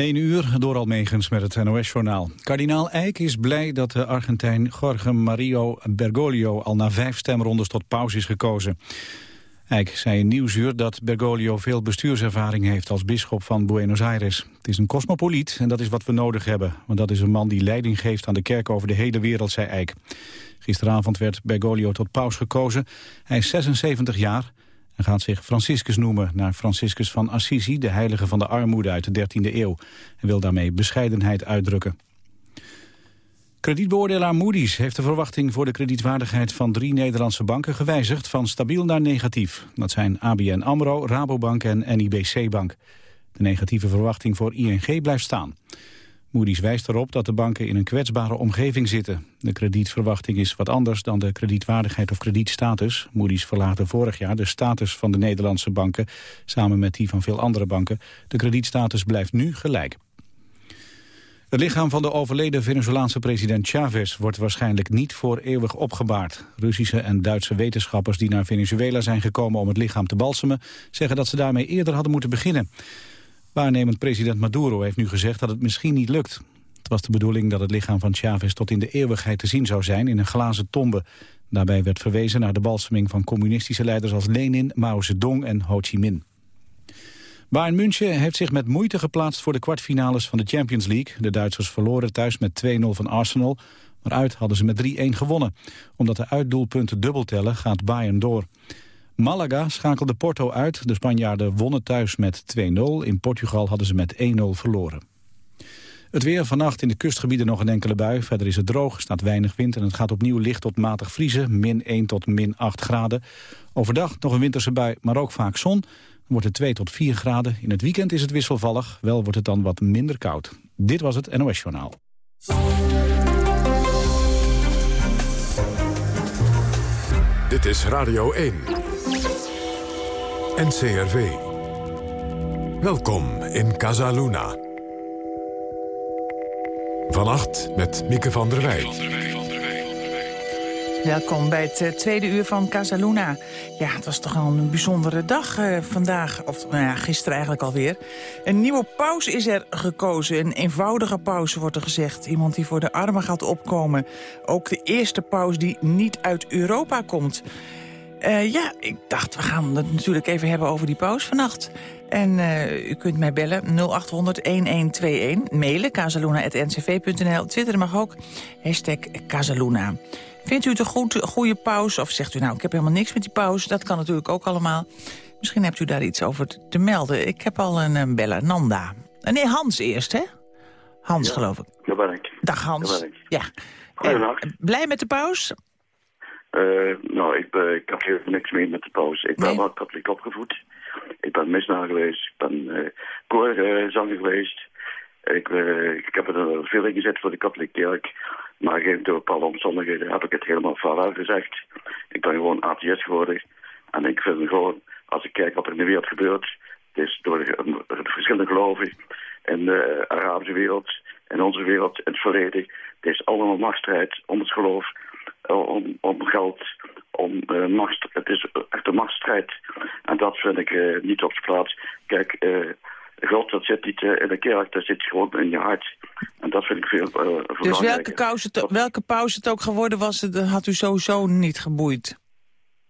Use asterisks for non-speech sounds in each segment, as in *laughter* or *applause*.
1 uur, door Almegens met het NOS-journaal. Kardinaal Eijk is blij dat de Argentijn Jorge Mario Bergoglio... al na vijf stemrondes tot paus is gekozen. Eijk zei in Nieuwsuur dat Bergoglio veel bestuurservaring heeft... als bisschop van Buenos Aires. Het is een cosmopoliet en dat is wat we nodig hebben. Want dat is een man die leiding geeft aan de kerk over de hele wereld, zei Eijk. Gisteravond werd Bergoglio tot paus gekozen. Hij is 76 jaar gaat zich Franciscus noemen... naar Franciscus van Assisi, de heilige van de armoede uit de 13e eeuw... en wil daarmee bescheidenheid uitdrukken. Kredietbeoordelaar Moody's heeft de verwachting voor de kredietwaardigheid van drie Nederlandse banken gewijzigd van stabiel naar negatief. Dat zijn ABN AMRO, Rabobank en NIBC Bank. De negatieve verwachting voor ING blijft staan. Moody's wijst erop dat de banken in een kwetsbare omgeving zitten. De kredietverwachting is wat anders dan de kredietwaardigheid of kredietstatus. Moody's verlaagde vorig jaar de status van de Nederlandse banken... samen met die van veel andere banken. De kredietstatus blijft nu gelijk. Het lichaam van de overleden Venezolaanse president Chavez wordt waarschijnlijk niet voor eeuwig opgebaard. Russische en Duitse wetenschappers die naar Venezuela zijn gekomen om het lichaam te balsemen, zeggen dat ze daarmee eerder hadden moeten beginnen. Waarnemend president Maduro heeft nu gezegd dat het misschien niet lukt. Het was de bedoeling dat het lichaam van Chavez tot in de eeuwigheid te zien zou zijn in een glazen tombe. Daarbij werd verwezen naar de balseming van communistische leiders als Lenin, Mao Zedong en Ho Chi Minh. Bayern München heeft zich met moeite geplaatst voor de kwartfinales van de Champions League. De Duitsers verloren thuis met 2-0 van Arsenal, maar uit hadden ze met 3-1 gewonnen. Omdat de uitdoelpunten dubbel tellen gaat Bayern door. Malaga schakelde Porto uit. De Spanjaarden wonnen thuis met 2-0. In Portugal hadden ze met 1-0 verloren. Het weer vannacht in de kustgebieden nog een enkele bui. Verder is het droog, staat weinig wind en het gaat opnieuw licht tot matig vriezen. Min 1 tot min 8 graden. Overdag nog een winterse bui, maar ook vaak zon. Dan wordt het 2 tot 4 graden. In het weekend is het wisselvallig. Wel wordt het dan wat minder koud. Dit was het NOS Journaal. Dit is Radio 1. NCRV. Welkom in Casaluna. Vannacht met Mieke van der Wij. Welkom bij het uh, tweede uur van Casaluna. Ja, het was toch al een bijzondere dag uh, vandaag. Of nou ja, gisteren eigenlijk alweer. Een nieuwe paus is er gekozen. Een eenvoudige paus wordt er gezegd. Iemand die voor de armen gaat opkomen. Ook de eerste paus die niet uit Europa komt. Uh, ja, ik dacht, we gaan het natuurlijk even hebben over die paus vannacht. En uh, u kunt mij bellen 0800-1121. Mailen casaluna.ncv.nl. Twitter mag ook. Hashtag Casaluna. Vindt u het een goed, goede pauze? Of zegt u nou, ik heb helemaal niks met die pauze? Dat kan natuurlijk ook allemaal. Misschien hebt u daar iets over te, melden. Ik heb al een, een beller, Nanda. Nee, Hans eerst, hè? Hans, ja, geloof ik. Daar ben ik. Dag, Hans. ben ik. Ja. Uh, blij met de pauze? Uh, nou, ik, uh, ik heb hier niks mee met de pauze. Ik ben Nee. wel katholiek opgevoed. Ik ben misnaar geweest. Ik ben uh, koorzanger geweest. Ik, ik heb er veel in gezet voor de katholieke kerk. Maar geen- door bepaalde omstandigheden heb ik het helemaal vaarwel gezegd. Ik ben gewoon atheïst geworden. En ik vind gewoon, als ik kijk wat er in de wereld gebeurt... Het is door de, de verschillende geloven in de Arabische wereld, in onze wereld, in het verleden. Het is allemaal machtsstrijd om het geloof, eh, om, om geld, om eh, macht. Het is echt een machtsstrijd. En dat vind ik eh, niet op zijn plaats. Kijk, eh, God dat zit niet eh, in de kerk, dat zit gewoon in je hart. En dat vind ik veel eh Dus belangrijker. welke, kous het, Dat- welke pauze het ook geworden was, had u sowieso niet geboeid?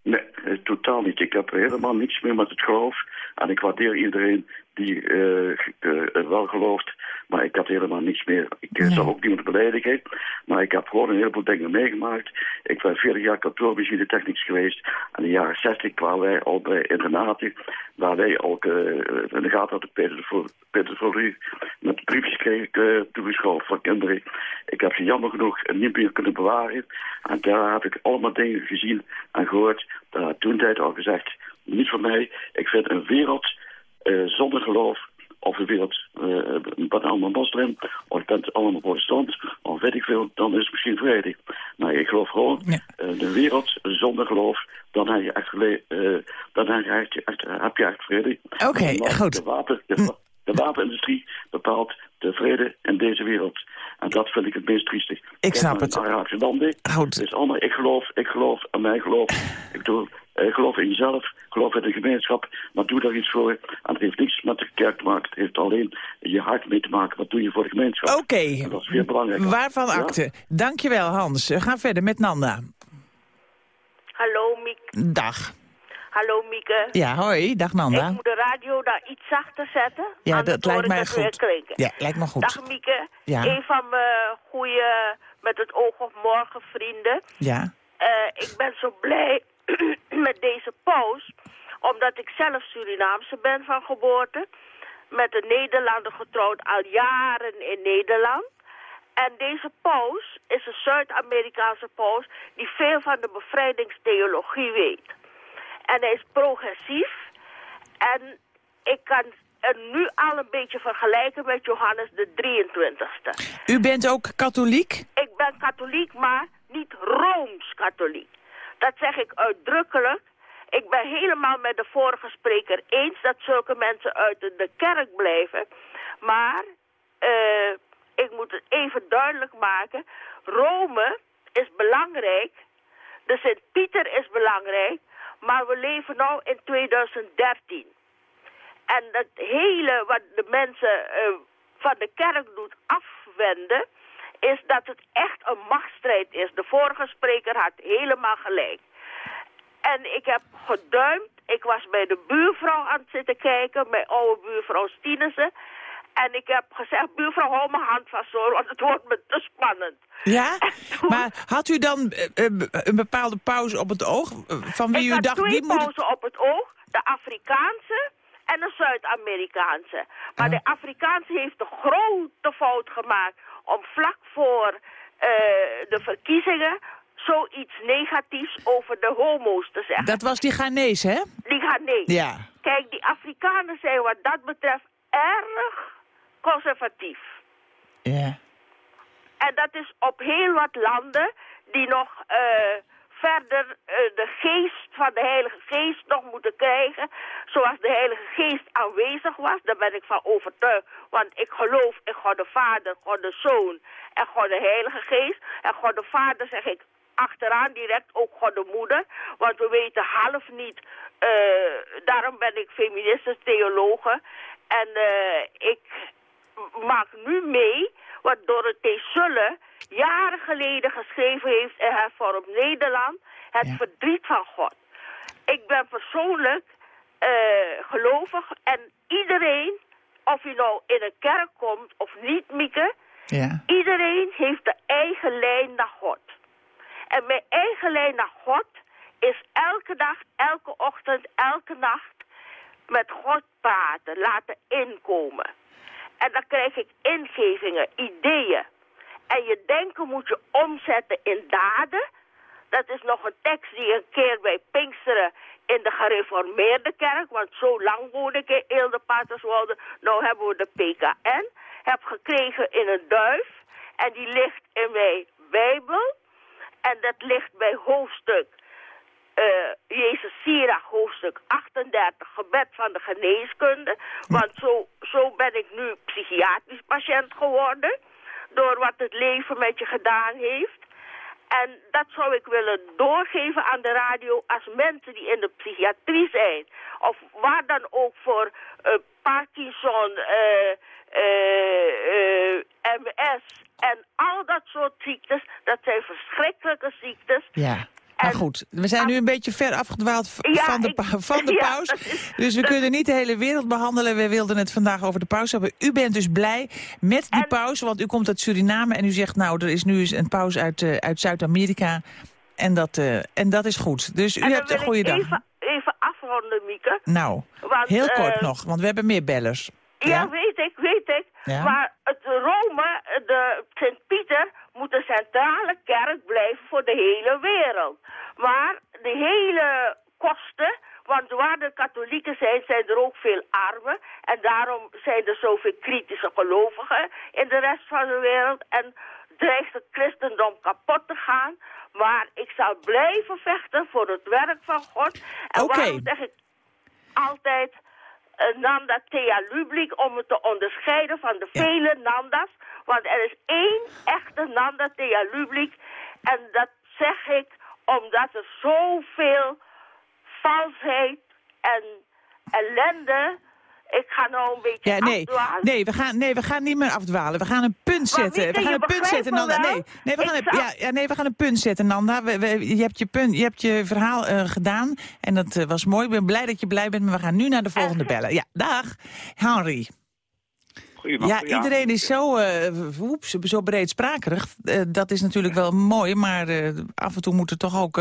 Nee, eh, totaal niet. Ik heb helemaal niets meer met het geloof. En ik waardeer iedereen die eh, eh, wel gelooft. Maar ik had helemaal niets meer. Ik eh, Nee. zal ook niemand beledigen. Maar ik heb gewoon een heleboel dingen meegemaakt. Ik ben 40 jaar kantoormachine technisch geweest. En in de jaren 60 kwamen wij al bij internaten. Waar wij ook in de gaten hadden pedofilie- pedofilie. Met briefjes kreeg ik toegeschoven van kinderen. Ik heb ze jammer genoeg niet meer kunnen bewaren. En daar heb ik allemaal dingen gezien en gehoord. Daar had toen tijd al gezegd, niet voor mij. Ik vind een wereld zonder geloof, of een wereld, uh, allemaal moslim, of je bent allemaal protestant, of weet ik veel, dan is het misschien vrede. Maar ik geloof gewoon, Ja. eh, de wereld zonder geloof, dan heb je echt, eh, dan heb je echt, echt, heb je echt vrede. Oké, goed. De, wapen, de, de wapenindustrie bepaalt de vrede in deze wereld. En dat vind ik het meest triestig. Ik snap het. Arabische landen. Goed. Het is allemaal, ik geloof, ik geloof, en mijn geloof. Ik bedoel, Uh, geloof in jezelf, geloof in de gemeenschap, maar doe daar iets voor. En het heeft niets met de kerk te maken, het heeft alleen je hart mee te maken. Wat doe je voor de gemeenschap? Oké, dat is veel belangrijker. waarvan ja? akte. Dankjewel Hans. We gaan verder met Nanda. Hallo Miek. Dag. Hallo Mieke. Ja, hoi. Dag Nanda. Ik moet de radio daar iets zachter zetten. Ja, dat lijkt mij goed. Ja, lijkt me goed. Dag Mieke. Ja. Een van mijn goede met het oog op morgen vrienden. Ja. Uh, ik ben zo blij *clears throat* met deze paus, omdat ik zelf Surinaamse ben van geboorte. Met een Nederlander getrouwd al jaren in Nederland. En deze paus is een Zuid-Amerikaanse paus die veel van de bevrijdingstheologie weet. En hij is progressief. En ik kan het nu al een beetje vergelijken met Johannes de 23ste. U bent ook katholiek? Ik ben katholiek, maar niet Rooms-katholiek. Dat zeg ik uitdrukkelijk. Ik ben helemaal met de vorige spreker eens dat zulke mensen uit de kerk blijven. Maar uh, ik moet het even duidelijk maken. Rome is belangrijk. De Sint-Pieter is belangrijk. Maar we leven nu in 2013. En het hele wat de mensen uh, van de kerk doet afwenden... is dat het echt een machtsstrijd is. De vorige spreker had helemaal gelijk. En ik heb geduimd. Ik was bij de buurvrouw aan het zitten kijken. Mijn oude buurvrouw Stienesen. En ik heb gezegd, buurvrouw, hou mijn hand vast hoor, want het wordt me te spannend. Ja? Maar had u dan uh, een bepaalde pauze op het oog? Van wie ik u dacht, die moet... pauzen op het oog. De Afrikaanse en de Zuid-Amerikaanse. Maar Oh. de Afrikaanse heeft een grote fout gemaakt om vlak voor uh, de verkiezingen zoiets negatiefs over de homo's te zeggen. Dat was die Ghanese, hè? Die Ghanese. Ja. Kijk, die Afrikanen zijn wat dat betreft erg conservatief. Ja. En dat is op heel wat landen die nog uh, verder uh, de geest van de Heilige Geest nog moeten krijgen. Zoals de Heilige Geest aanwezig was, daar ben ik van overtuigd. Want ik geloof in God de Vader, God de Zoon en God de Heilige Geest. En God de Vader zeg ik achteraan direct ook God de Moeder. Want we weten half niet, uh, daarom ben ik feministisch theologe. En uh, ik maak nu mee wat Dorothee Sulle jaren geleden geschreven heeft in Hervormd Nederland. Het Ja. verdriet van God. Ik ben persoonlijk uh, gelovig en iedereen, of je nou in een kerk komt of niet, Mieke, Ja. iedereen heeft de eigen lijn naar God. En mijn eigen lijn naar God is elke dag, elke ochtend, elke nacht met God praten, laten inkomen. En dan krijg ik ingevingen, ideeën. En je denken moet je omzetten in daden. Dat is nog een tekst die een keer bij Pinksteren in de gereformeerde kerk, want zo lang woon ik in Eelde Paterswolde, nou hebben we de PKN, heb gekregen in een duif. En die ligt in mijn Bijbel. En dat ligt bij hoofdstuk uh, Jezus Sirach, hoofdstuk 38, gebed van de geneeskunde. Want zo, zo ben ik nu psychiatrisch patiënt geworden, door wat het leven met je gedaan heeft. En dat zou ik willen doorgeven aan de radio als mensen die in de psychiatrie zijn. Of waar dan ook voor uh, Parkinson, uh, MS en al dat soort ziektes. Dat zijn verschrikkelijke ziektes. Ja. Maar goed, we zijn nu een beetje ver afgedwaald Ja, van de, ik- pa- van de *laughs* paus. is- dus we kunnen niet de hele wereld behandelen. We wilden het vandaag over de paus hebben. U bent dus blij met die En- paus, want u komt uit Suriname... en u zegt, nou, er is nu eens een paus uit, eh, uit Zuid-Amerika. En, dat, eh, en dat is goed. Dus u hebt een goede dag. Even, even afronden, Mieke. Nou, Want, heel kort eh, nog, want we hebben meer bellers. Ja, weet ik, weet ik. Maar het Rome, de Sint-Pieter, moet een centrale kerk blijven voor de hele wereld. Maar de hele kosten, want waar de katholieken zijn, zijn er ook veel armen. En daarom zijn er zoveel kritische gelovigen in de rest van de wereld. En dreigt het christendom kapot te gaan. Maar ik zal blijven vechten voor het werk van God. En Oké. waarom zeg ik altijd Nanda Thea Lublik om het te onderscheiden van de Ja. vele Nandas. Want er is één echte Nanda Thea Lublik. En dat zeg ik omdat er zoveel valsheid en ellende. Ik ga nou een beetje Ja, nee, afdwalen. nee, we gaan, nee, we gaan niet meer afdwalen. We gaan een punt zetten. Mieke, We gaan een punt zetten, Nanda. Nee, nee, we gaan een, ja, nee, we gaan een punt zetten, Nanda. We, we- je, hebt je, punt, je hebt je verhaal eh, gedaan en dat eh, was mooi. Ik ben blij dat je blij bent, maar we gaan nu naar de volgende bellen. Ja, dag, Henry. Ja, iedereen is zo, eh woeps, zo breedsprakerig. Eh, dat is natuurlijk wel mooi, maar eh, af en toe moet er toch ook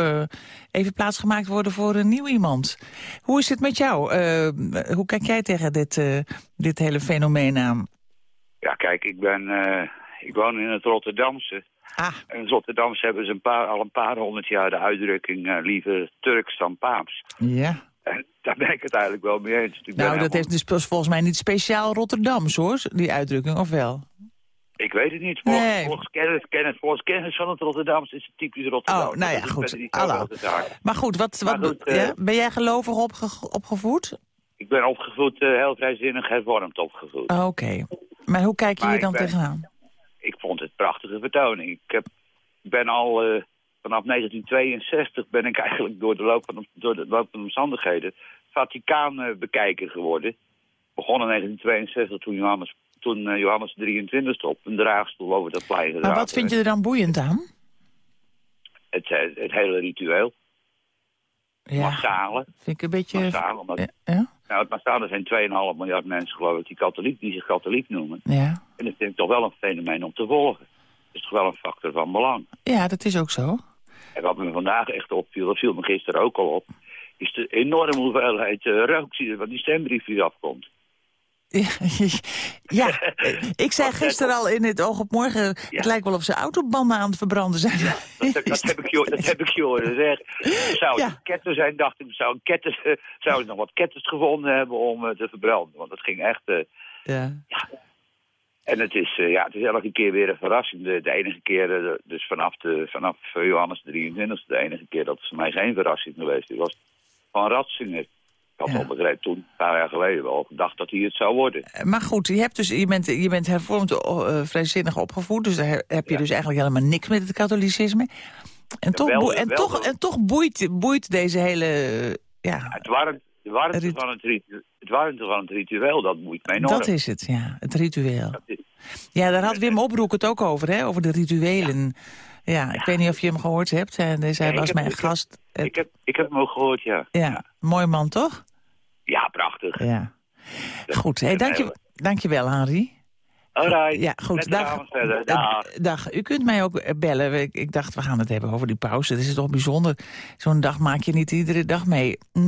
even plaats gemaakt worden voor een nieuw iemand. Hoe is het met jou? Hoe kijk jij tegen dit, dit hele fenomeen aan? Ja, kijk, ik ben, ik woon in het Rotterdamse. Ah, in het Rotterdamse hebben ze een paar, al een paar honderd jaar de uitdrukking liever Turks dan Paaps. ja. Daar ben ik het eigenlijk wel mee eens. Ik, Nou, dat is dus volgens mij niet speciaal Rotterdams, hoor, die uitdrukking, of wel? ik weet het niet. Volgens, Nee. volgens, kennis, kennis, volgens kennis van het Rotterdamse is het typisch Rotterdam. Oh, nou ja, Dat goed. Hallo. Maar goed, wat, wat goed, eh, ja? ben jij gelovig opge- opgevoed? Ik ben opgevoed, eh, heel vrijzinnig hervormd opgevoed. Oh, Oké. Maar hoe kijk je Maar hier dan ben- tegenaan? Ik vond het een prachtige vertoning. Ik, heb, ben al eh, vanaf 1962 ben ik eigenlijk door de loop van, door de loop van de omstandigheden Vaticaan eh, bekijker geworden. Begon in 1962 toen Johannes, toen, eh, Johannes 23 op een draagstoel over dat plein Maar gedragen wat vind je er dan boeiend aan? Het, eh, het hele ritueel. Ja, Massale. vind ik een beetje... Massale omdat, Ja, ja? nou, het massale zijn 2,5 miljard mensen geloof ik die, katholiek, die zich katholiek noemen. ja. En dat vind ik toch wel een fenomeen om te volgen. Het is toch wel een factor van belang. Ja, dat is ook zo. En wat me vandaag echt opviel, dat viel me gisteren ook al op... is de enorme hoeveelheid eh, rook die er van die stembriefjes afkomt. Ja, *laughs* *laughs* ik zei gisteren al in het oog op morgen... het Ja. lijkt wel of ze autobanden aan het verbranden zijn. Dat, *laughs* dat, dat heb, ik je, dat heb ik je horen zeggen. Zou het Ja. ketter zijn, dacht ik. Zou, een zou nog wat ketters gevonden hebben om eh, te verbranden. Want dat ging echt... eh, Ja. En het is, eh, ja, het is elke keer weer een verrassing. De, de enige keer, eh, dus vanaf, de, vanaf eh, Johannes 23, de enige keer dat het voor mij geen verrassing geweest is, was van Ratzinger. Ik had Ja. al begrepen toen, een paar jaar geleden wel, gedacht dat hij het zou worden. Maar goed, je, hebt dus, je, bent, je bent hervormd eh, vrijzinnig opgevoed... dus daar he- heb je Ja. dus eigenlijk helemaal niks met het katholicisme. En, toch, wel, en, wel, toch, wel. en toch boeit, boeit deze hele... eh, Ja, Het warmte, de warmte, Rit- van het, ritu- het warmte van het ritueel, dat moet me enorm. dat is het, ja. Het ritueel. Ja, daar had Wim Oproek het ook over, hè? Over de rituelen. Ja, ik weet niet of je hem gehoord hebt. En dus hij was heb- mijn ik gast. Eh, Ik heb, ik heb hem ook gehoord, ja. ja, mooi man, toch? Ja, prachtig. Ja. Goed, hey, dank, je, dank je wel, Henri. Alright. Ja, goed. Dag. Eh, Dag. dag. U kunt mij ook eh, bellen. Ik, ik dacht, we gaan het hebben over die pauze. Dat is toch bijzonder. Zo'n dag maak je niet iedere dag mee. 0800-1121.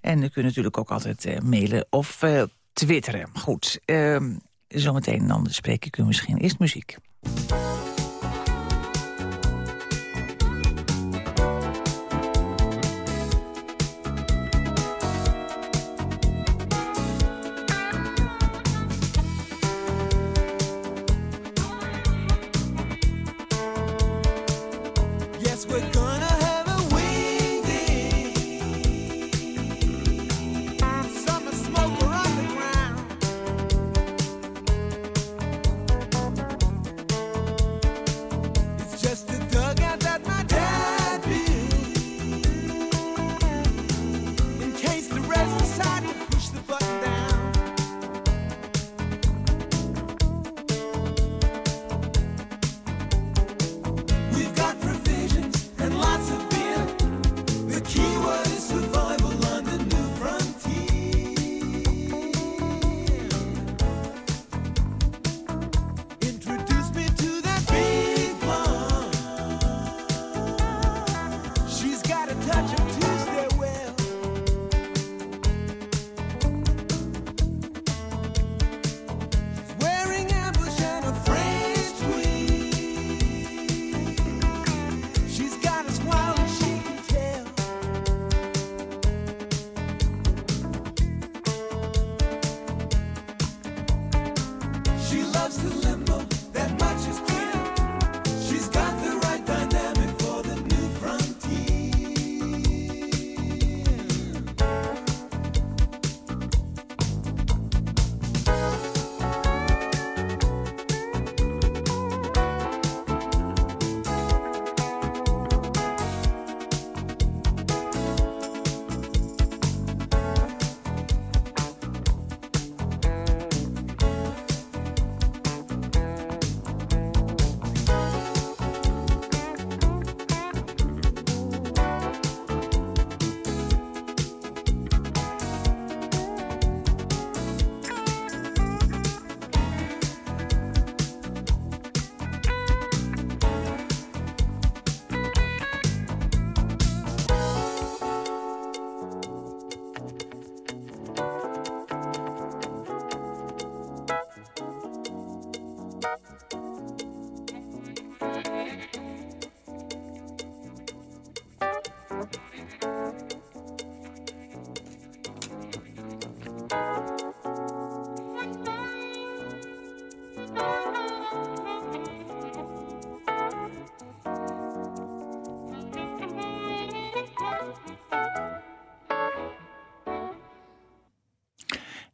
En u kunt natuurlijk ook altijd eh, mailen of twitteren. Goed. ehm, zometeen dan spreek ik u misschien. Eerst muziek.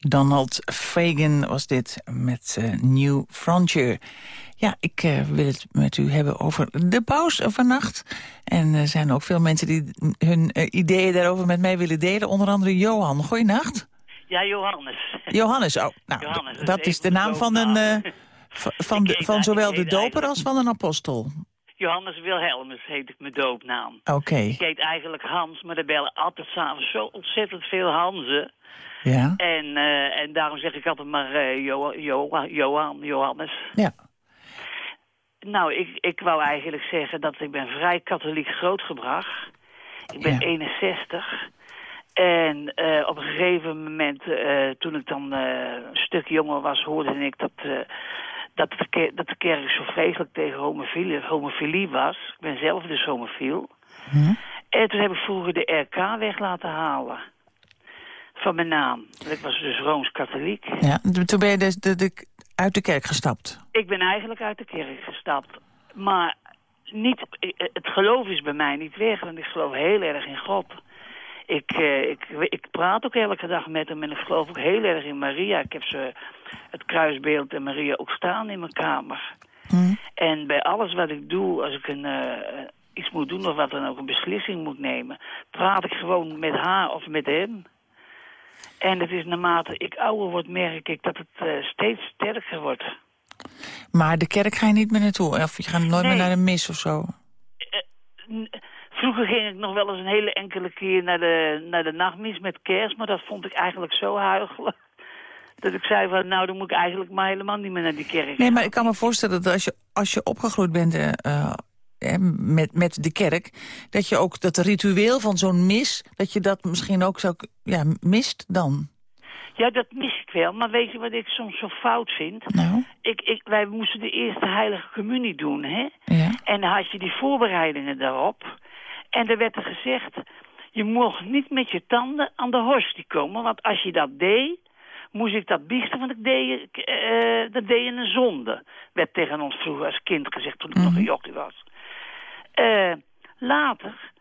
Donald Fagan was dit met eh, New Frontier. Ja, ik eh, wil het met u hebben over de paus vannacht. En er zijn ook veel mensen die hun eh, ideeën daarover met mij willen delen. Onder andere Johan. Goeienacht. Ja, Johannes. Johannes, oh, nou, Johannes, dat is de naam van, een, eh, van, de, van zowel de doper als van een apostel. Johannes Wilhelmus heet ik mijn doopnaam. Oké, Ik heet eigenlijk Hans, maar er bellen altijd s'avonds zo ontzettend veel Hanzen. Ja. En, eh, en daarom zeg ik altijd maar eh, Jo- Jo- Johan, Johannes. ja. Nou, ik, ik wou eigenlijk zeggen dat ik ben vrij katholiek grootgebracht. Ik ben Ja. 61. En eh, op een gegeven moment, toen ik dan een stuk jonger was, hoorde ik dat, dat, de, dat de kerk zo vreselijk tegen homofilie, homofilie was. Ik ben zelf dus homofiel. Hm? En toen heb ik vroeger de RK weg laten halen. Van mijn naam. Ik was dus Rooms-Katholiek. ja. Toen ben je dus de, de, uit de kerk gestapt. Ik ben eigenlijk uit de kerk gestapt. Maar niet, het geloof is bij mij niet weg, want ik geloof heel erg in God. Ik, eh, ik, ik praat ook elke dag met hem en ik geloof ook heel erg in Maria. Ik heb ze, het kruisbeeld en Maria ook staan in mijn kamer. Hm? En bij alles wat ik doe, als ik een, eh, iets moet doen of wat dan ook, een beslissing moet nemen, praat ik gewoon met haar of met hem. En het is naarmate ik ouder word, merk ik dat het eh, steeds sterker wordt. Maar de kerk ga je niet meer naartoe? Of je gaat nooit Nee. meer naar een mis of zo? N- Vroeger ging ik nog wel eens een hele enkele keer naar de, naar de nachtmis met kerst, maar dat vond ik eigenlijk zo huigelijk. Dat ik zei van, nou dan moet ik eigenlijk maar helemaal niet meer naar die kerk. Nee, maar ik kan me voorstellen dat als je, als je opgegroeid bent eh, met, met de kerk... dat je ook dat ritueel van zo'n mis, dat je dat misschien ook zo, ja, mist dan. Ja, dat mis ik wel, maar weet je wat ik soms zo fout vind? Nou, Ik, ik, wij moesten de eerste heilige communie doen, hè? ja. En dan had je die voorbereidingen daarop. En er werd er gezegd, je mocht niet met je tanden aan de hostie komen. Want als je dat deed, moest ik dat biechten, want ik deed, eh, dat deed je een zonde. Werd tegen ons vroeger als kind gezegd, toen ik nog een jochie was. Eh, later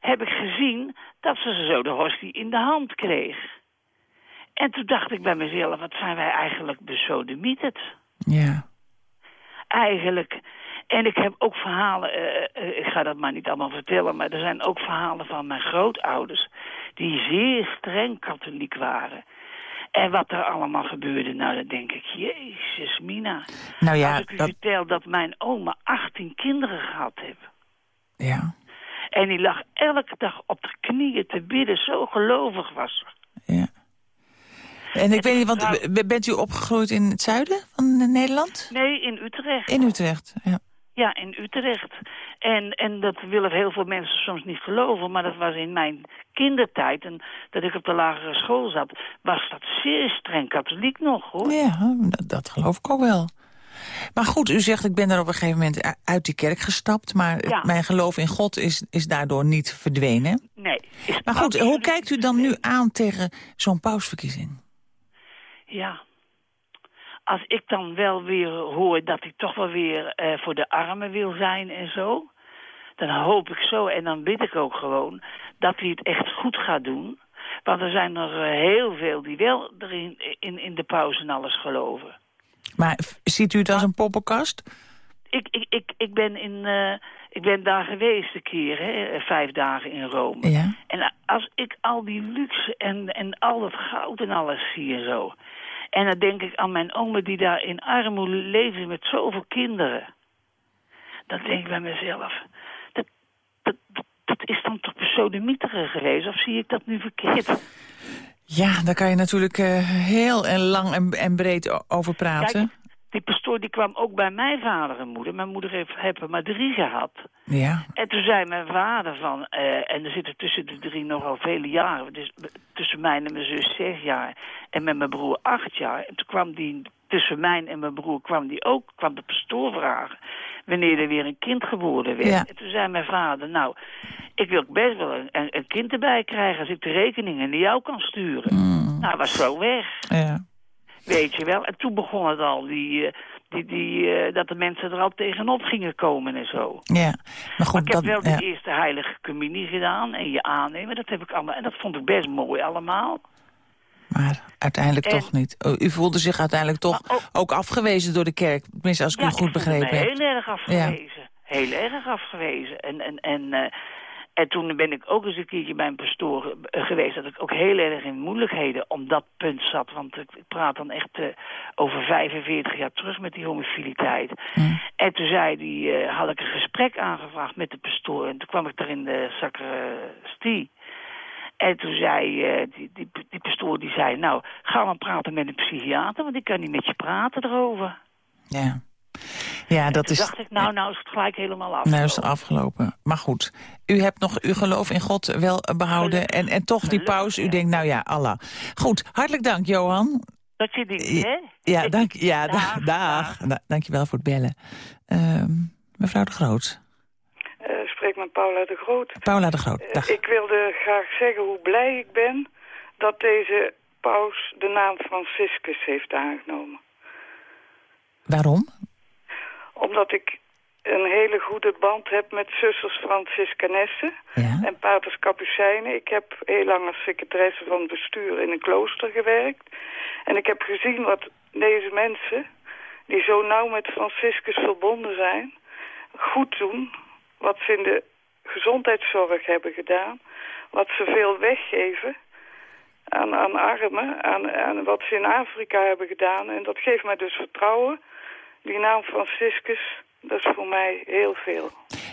heb ik gezien dat ze zo de hostie in de hand kreeg. En toen dacht ik bij mezelf, wat zijn wij eigenlijk besodemieterd ja. eigenlijk. En ik heb ook verhalen, eh, eh, ik ga dat maar niet allemaal vertellen... maar er zijn ook verhalen van mijn grootouders... die zeer streng katholiek waren. En wat er allemaal gebeurde, nou dan denk ik... Jezus, Mina. Nou ja, Als ik u dat, vertel dat mijn oma 18 kinderen gehad heeft... ja, en die lag elke dag op de knieën te bidden, zo gelovig was ze. ja. En ik weet niet, want bent u opgegroeid in het zuiden van Nederland? Nee, in Utrecht. In Utrecht, ja. Ja, in Utrecht. En, en dat willen heel veel mensen soms niet geloven, maar dat was in mijn kindertijd, en dat ik op de lagere school zat, was dat zeer streng katholiek nog, hoor. Ja, dat, dat geloof ik ook wel. Maar goed, u zegt ik ben er op een gegeven moment uit die kerk gestapt... maar Ja. mijn geloof in God is, is daardoor niet verdwenen. Nee. Maar goed, hoe kijkt u dan nu aan tegen zo'n pausverkiezing? Ja. Als ik dan wel weer hoor dat hij toch wel weer eh, voor de armen wil zijn en zo... dan hoop ik zo en dan bid ik ook gewoon dat hij het echt goed gaat doen. Want er zijn er eh, heel veel die wel erin, in, in de pauze en alles geloven. Maar ziet u het als een poppenkast? Ik, ik, ik, ik, ben in, eh, ik ben daar geweest een keer, hè, eh, vijf dagen in Rome. Ja. En als ik al die luxe en, en al dat goud en alles zie en zo... en dan denk ik aan mijn oma die daar in armoede leefde met zoveel kinderen... dan denk ik bij mezelf... dat, dat, dat, is dan toch besodemieteren geweest? Of zie ik dat nu verkeerd? *laughs* Ja, daar kan je natuurlijk eh, heel en lang en, en breed over praten. Kijk, die pastoor die kwam ook bij mijn vader en moeder. Mijn moeder heeft, heeft er maar drie gehad. Ja, En toen zei mijn vader van, eh, en er zitten tussen de drie nogal vele jaren, dus tussen mij en mijn zus zes jaar en met mijn broer acht jaar. En toen kwam die, tussen mij en mijn broer kwam die ook, kwam de pastoor vragen wanneer er weer een kind geboren werd. Ja. En toen zei mijn vader, nou, ik wil best wel een, een, kind erbij krijgen als ik de rekeningen naar jou kan sturen. Mm. Nou, was zo weg. ja. Weet je wel. En toen begon het al, die, eh, die, die, eh, dat de mensen er al tegenop gingen komen en zo. ja. Maar Maar goed, ik heb dat, wel de ja. eerste heilige communie gedaan en je aannemen. Dat heb ik allemaal. En dat vond ik best mooi allemaal. Maar uiteindelijk En- toch niet. Oh, U voelde zich uiteindelijk toch Maar ook- ook afgewezen door de kerk. Tenminste, als ik u goed begrepen heb. heel erg afgewezen. Heel erg afgewezen. En, en, en, eh, en toen ben ik ook eens een keertje bij een pastoor eh, geweest... dat ik ook heel erg in moeilijkheden om dat punt zat. Want ik, praat dan echt eh, over 45 jaar terug met die homofiliteit. Mm. En toen zei die, had ik een gesprek aangevraagd met de pastoor. En toen kwam ik daar in de sacristie. En toen zei eh, die, die, die pastoor, die zei... nou, ga maar praten met een psychiater... want ik kan niet met je praten erover. Ja, ja dat is... dacht ik, nou, nou is het gelijk helemaal af. Nou is het afgelopen. Maar goed, u hebt nog uw geloof in God wel eh, behouden. En, en toch die Gelukkig, pauze, u ja. denkt, nou ja, Allah. Goed, hartelijk dank, Johan. Dat je die, hè? Ja, dank, ja, da- Dag, dag. Da- dank je wel voor het bellen. Ehm, mevrouw de Groot. Spreek met Paula de Groot. Paula de Groot, Eh, dag. ik wilde graag zeggen hoe blij ik ben dat deze paus de naam Franciscus heeft aangenomen. Waarom? Omdat ik een hele goede band heb met zusters Franciscanessen Ja. en paters Capucijnen. Ik heb heel lang als secretaresse van het bestuur in een klooster gewerkt. En ik heb gezien wat deze mensen, die zo nauw met Franciscus verbonden zijn, goed doen. Wat ze in de gezondheidszorg hebben gedaan. Wat ze veel weggeven aan, aan armen. Aan, aan wat ze in Afrika hebben gedaan. En dat geeft mij dus vertrouwen. Die naam Franciscus, dat is voor mij heel veel.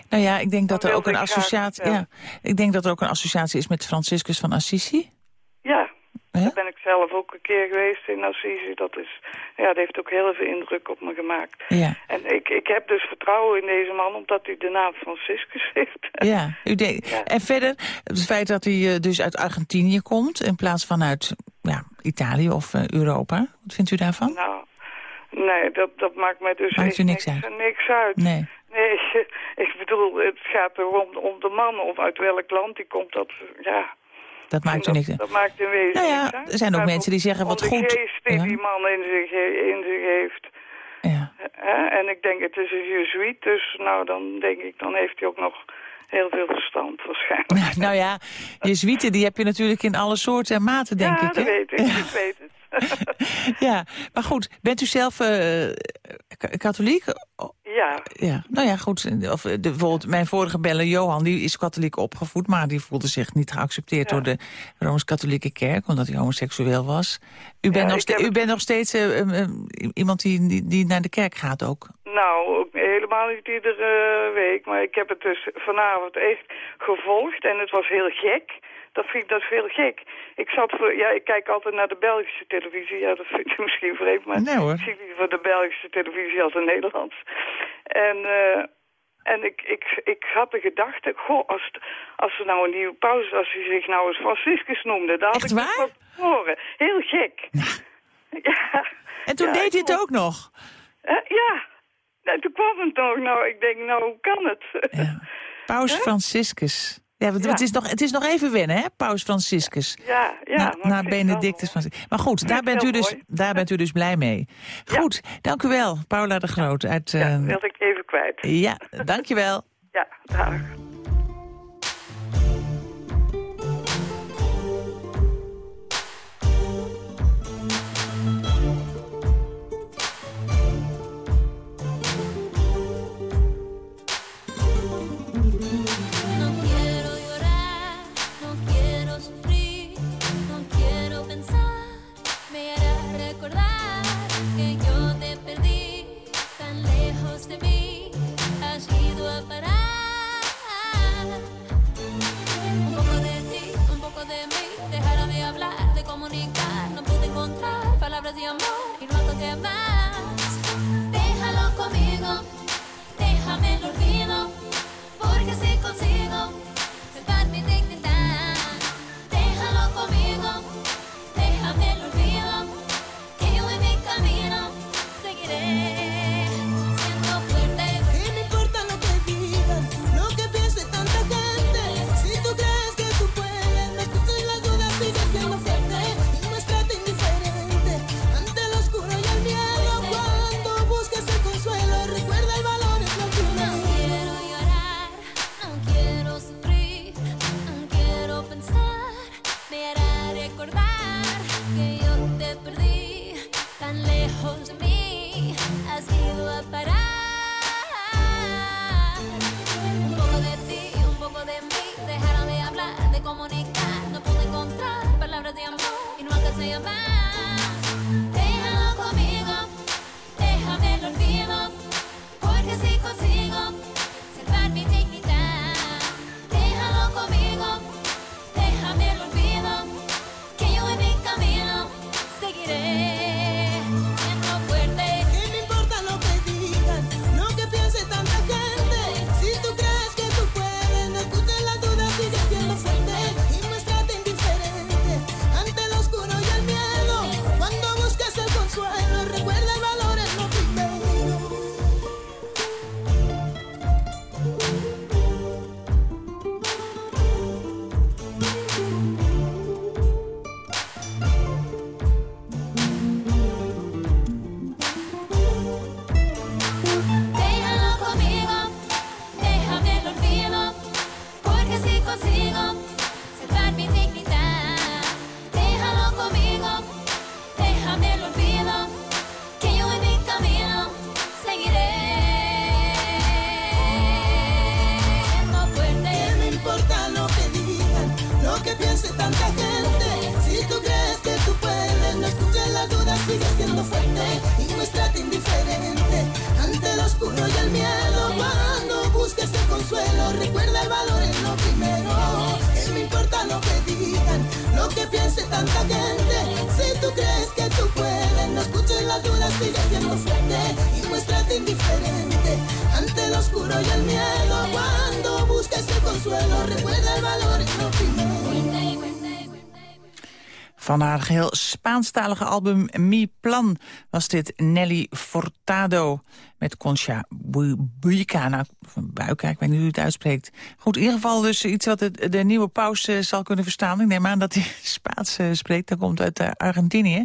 Nou ja, ik denk dat er ook een associatie... Ja, ik denk dat er ook een associatie is met Franciscus van Assisi. Ja, Ja? daar ben ik zelf ook een keer geweest in Assisi. Dat, is, ja, dat heeft ook heel veel indruk op me gemaakt. Ja. En ik, ik heb dus vertrouwen in deze man, omdat hij de naam Franciscus heeft. *laughs* Ja, u denkt. Ja. En verder, het feit dat hij eh, dus uit Argentinië komt... in plaats van uit ja, Italië of eh, Europa. Wat vindt u daarvan? Nou, nee, dat, dat maakt mij dus Maakt niks niks, uit? niks uit. Nee. Nee, *laughs* ik bedoel, het gaat erom om de man, of uit welk land die komt, dat, ja... Dat maakt u dat, niks. Dat maakt in wezen Nou ja, er zijn ook mensen die zeggen, wat goed. de geest die Ja. die man in zich, in zich heeft. Ja. Hè? En ik denk, het is een jezuïet, dus nou, dan denk ik, dan heeft hij ook nog heel veel verstand waarschijnlijk. *laughs* Nou ja, jezuïeten die heb je natuurlijk in alle soorten en maten, denk ja, ik. dat hè? weet ik, ik *laughs* weet het. Ja, maar goed, bent u zelf eh, katholiek? ja, Ja, nou ja, goed. Of, eh, de, bijvoorbeeld mijn vorige beller, Johan, die is katholiek opgevoed... maar die voelde zich niet geaccepteerd Ja. door de Rooms-Katholieke Kerk... omdat hij homoseksueel was. U bent, Ja, nog, ste- heb u bent nog steeds eh, iemand die, die, die naar de kerk gaat ook? nou, helemaal niet iedere week, maar ik heb het dus vanavond echt gevolgd en het was heel gek. Dat vind ik dat is heel gek. Ik zat voor, ja, ik kijk altijd naar de Belgische televisie. Ja, dat vind je *laughs* misschien vreemd, maar Nee, hoor. ik zie liever de Belgische televisie als de Nederlands. En, eh, en ik, ik, ik had de gedachte, goh, als, als er nou een nieuwe pauze, als hij zich nou eens Franciscus noemde, daar had Echt ik waar? wat horen. Heel gek. *laughs* Ja. En toen Ja, deed hij het ook nog? Eh, ja. Nou, toen kwam het nog. Nou, ik denk, nou, hoe kan het? Ja. *laughs* Paus? Franciscus. Ja, want Ja. Het, is nog, het is nog even wennen, hè? Paus Franciscus. Ja, ja. na, maar na Benedictus. Franciscus. Maar goed, daar bent, u dus, daar bent u dus blij mee. Goed, dank u wel, Paula de Groot. Uit, Ja, eh, wilde ik even kwijt. ja, dank je wel. Ja, dag. your mom. Spaanstalige album Mi Plan was dit Nelly Fortado met Concha Bu- Buica. Nou, Buica, ik weet niet hoe het uitspreekt. Goed, in ieder geval dus iets wat de, nieuwe paus eh, zal kunnen verstaan. Ik neem aan dat hij *laughs* Spaans eh, spreekt, dat komt uit eh, Argentinië.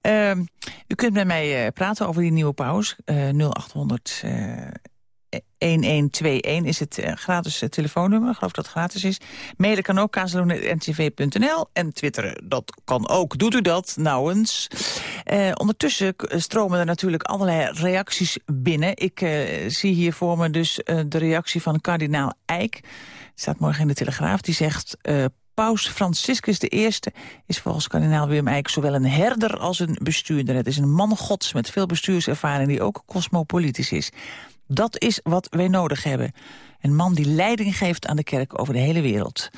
Ehm, u kunt met mij praten over die nieuwe paus. Eh 0800 eh, 1121 is het eh, gratis eh, telefoonnummer. Ik geloof dat het gratis is. Mailen kan ook kazeloen.ncv.nl. En twitteren, dat kan ook. Doet u dat nou eens. Eh, ondertussen stromen er natuurlijk allerlei reacties binnen. Ik zie hier voor me dus de reactie van kardinaal Eijk. Staat morgen in de Telegraaf. Die zegt... Paus Franciscus I is volgens kardinaal Willem Eijk zowel een herder als een bestuurder. Het is een man gods met veel bestuurservaring die ook cosmopolitisch is. Dat is wat wij nodig hebben. Een man die leiding geeft aan de kerk over de hele wereld.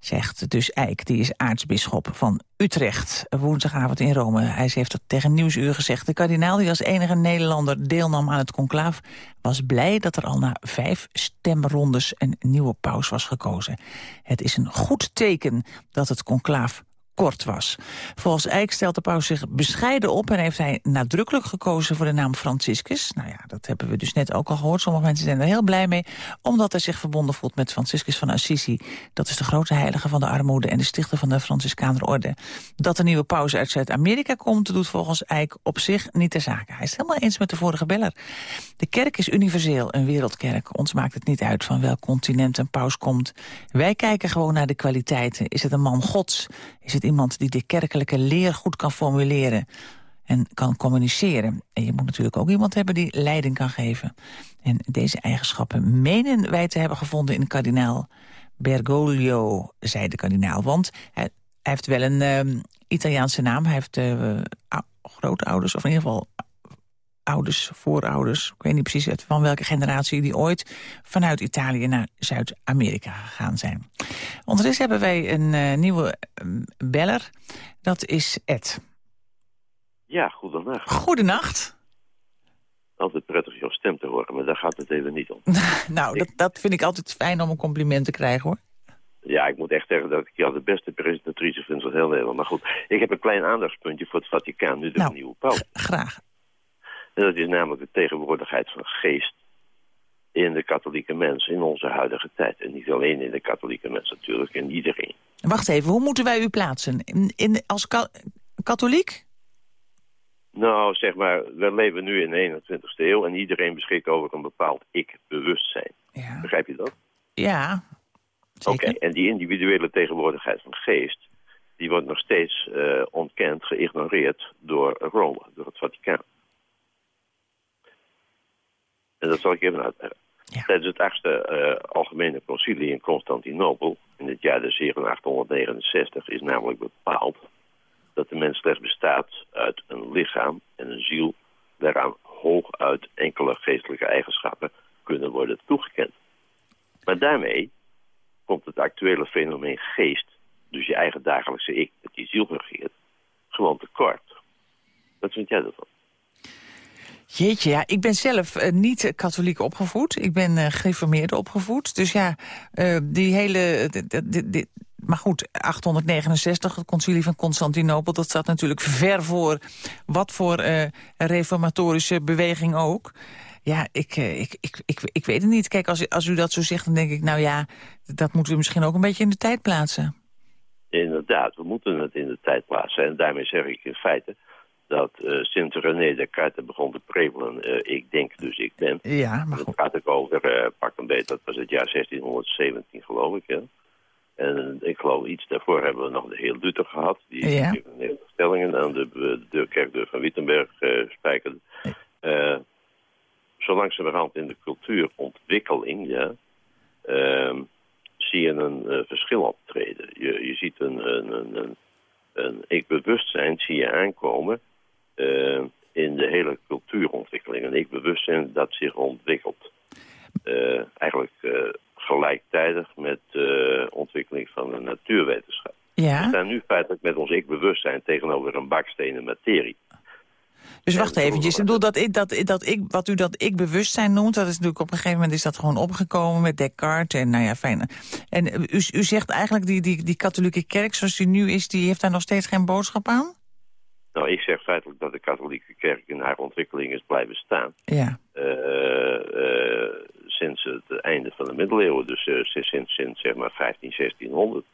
Zegt dus Eijk, die is aartsbisschop van Utrecht. Woensdagavond in Rome. Hij heeft dat tegen Nieuwsuur gezegd. De kardinaal die als enige Nederlander deelnam aan het conclaaf... was blij dat er al na vijf stemrondes een nieuwe paus was gekozen. Het is een goed teken dat het conclaaf kort was. Volgens Eijk stelt de paus zich bescheiden op... en heeft hij nadrukkelijk gekozen voor de naam Franciscus. Nou ja, dat hebben we dus net ook al gehoord. Sommige mensen zijn er heel blij mee... omdat hij zich verbonden voelt met Franciscus van Assisi. Dat is de grote heilige van de armoede... en de stichter van de Franciscaner orde. Dat de nieuwe paus uit Zuid-Amerika komt... doet volgens Eijk op zich niet de zaken. Hij is helemaal eens met de vorige beller. De kerk is universeel, een wereldkerk. Ons maakt het niet uit van welk continent een paus komt. Wij kijken gewoon naar de kwaliteiten. Is het een man gods? Is het iemand die de kerkelijke leer goed kan formuleren en kan communiceren? En je moet natuurlijk ook iemand hebben die leiding kan geven. En deze eigenschappen menen wij te hebben gevonden in kardinaal Bergoglio, zei de kardinaal. Want hij, heeft wel een ehm, Italiaanse naam. Hij heeft ou- grootouders, of in ieder geval ouders, voorouders, ik weet niet precies van welke generatie die ooit vanuit Italië naar Zuid-Amerika gegaan zijn. Ondertussen hebben wij een eh, nieuwe eh, beller, dat is Ed. Ja, goedendag. Goedenacht. Altijd prettig jouw stem te horen, maar daar gaat het even niet om. *laughs* nou, dat, dat vind ik altijd fijn om een compliment te krijgen hoor. Ja, ik moet echt zeggen dat ik jou de beste presentatrice vind van heel Nederland. Maar goed, ik heb een klein aandachtspuntje voor het Vaticaan, nu de Nou, nieuwe paus. Graag. En dat is namelijk de tegenwoordigheid van geest in de katholieke mens in onze huidige tijd. En niet alleen in de katholieke mens natuurlijk, in iedereen. Wacht even, hoe moeten wij u plaatsen? In, in, als ka- katholiek? Nou, zeg maar, we leven nu in de 21ste eeuw en iedereen beschikt over een bepaald ik-bewustzijn. Ja. Begrijp je dat? Ja. Oké, en die individuele tegenwoordigheid van geest... die wordt nog steeds eh, ontkend, geïgnoreerd door Rome, door het Vaticaan. Dat zal ik even uitleggen. Tijdens het achtste eh, algemene concilie in Constantinopel, in het jaar des Heren 869, is namelijk bepaald dat de mens slechts bestaat uit een lichaam en een ziel, waaraan hooguit enkele geestelijke eigenschappen kunnen worden toegekend. Maar daarmee komt het actuele fenomeen geest, dus je eigen dagelijkse ik, dat die ziel regeert, gewoon tekort. Wat vind jij ervan? Jeetje, ja, ik ben zelf eh, niet eh, katholiek opgevoed. Ik ben eh gereformeerd opgevoed. Dus ja, die hele... maar goed, 869, het concilie van Constantinopel... dat staat natuurlijk ver voor wat voor reformatorische beweging ook. Ja, ik, ik, ik, ik, ik weet het niet. Kijk, als, als u dat zo zegt, dan denk ik... nou ja, dat moeten we misschien ook een beetje in de tijd plaatsen. Inderdaad, we moeten het in de tijd plaatsen. En daarmee zeg ik in feite dat eh Sint René Descartes begon te prevelen, eh, ik denk dus ik ben. Ja, maar Dat gaat ook over, eh, pak een beetje, dat was het jaar 1617 geloof ik. Hè? En ik geloof iets daarvoor hebben we nog de heer Luther gehad. Die Ja. heeft stellingen aan de, de, de kerkdeur van Wittenberg eh spijkerde. Eh, zo langzamerhand in de cultuurontwikkeling, ja, ehm, zie je een eh, verschil optreden. Je, je ziet een, een, een, een, een ik-bewustzijn zie je aankomen eh, in de hele cultuurontwikkeling. Een ik-bewustzijn dat zich ontwikkelt. Eh, eigenlijk eh, gelijktijdig met de ontwikkeling van de natuurwetenschap. We Ja, staan nu feitelijk met ons ik-bewustzijn tegenover een bakstenen materie. dus wacht eventjes. Ik bedoel, dat ik, dat, dat ik, wat u dat ik bewustzijn noemt... dat is natuurlijk op een gegeven moment is dat gewoon opgekomen met Descartes. En nou ja, fijn. En u, u zegt eigenlijk, die, die, die katholieke kerk zoals die nu is... die heeft daar nog steeds geen boodschap aan? Nou, ik zeg feitelijk dat de katholieke kerk in haar ontwikkeling is blijven staan. Ja. Eh, eh, sinds het einde van de middeleeuwen, dus eh, sinds, sinds, zeg maar 15, 1600.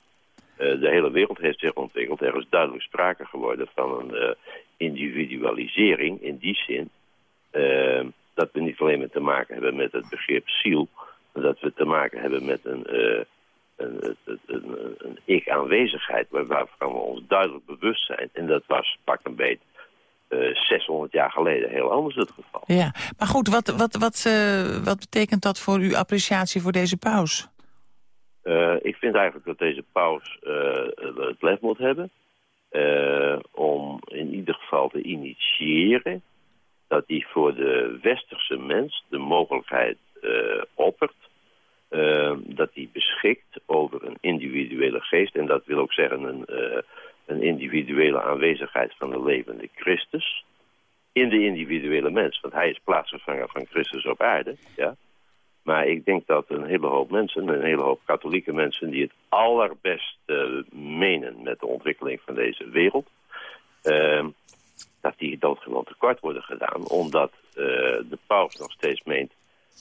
Eh, de hele wereld heeft zich ontwikkeld. Er is duidelijk sprake geworden van een individualisering in die zin dat we niet alleen maar te maken hebben met het begrip ziel, maar dat we te maken hebben met een, een, een, een, een ik-aanwezigheid waar- waarvan we ons duidelijk bewust zijn. En dat was pak een beet eh 600 jaar geleden heel anders het geval. Ja, maar goed, wat, wat, wat, eh, wat betekent dat voor uw appreciatie voor deze paus? Eh, ik vind eigenlijk dat deze paus eh, het lef moet hebben eh, om in ieder geval te initiëren dat hij voor de westerse mens de mogelijkheid eh, oppert eh, dat hij beschikt over een individuele geest. En dat wil ook zeggen een, eh, een individuele aanwezigheid van de levende Christus in de individuele mens. Want hij is plaatsvervanger van Christus op aarde, ja. Maar ik denk dat een hele hoop mensen, een hele hoop katholieke mensen... die het allerbest menen met de ontwikkeling van deze wereld... eh, dat die doodgewoon tekort worden gedaan. Omdat eh, de paus nog steeds meent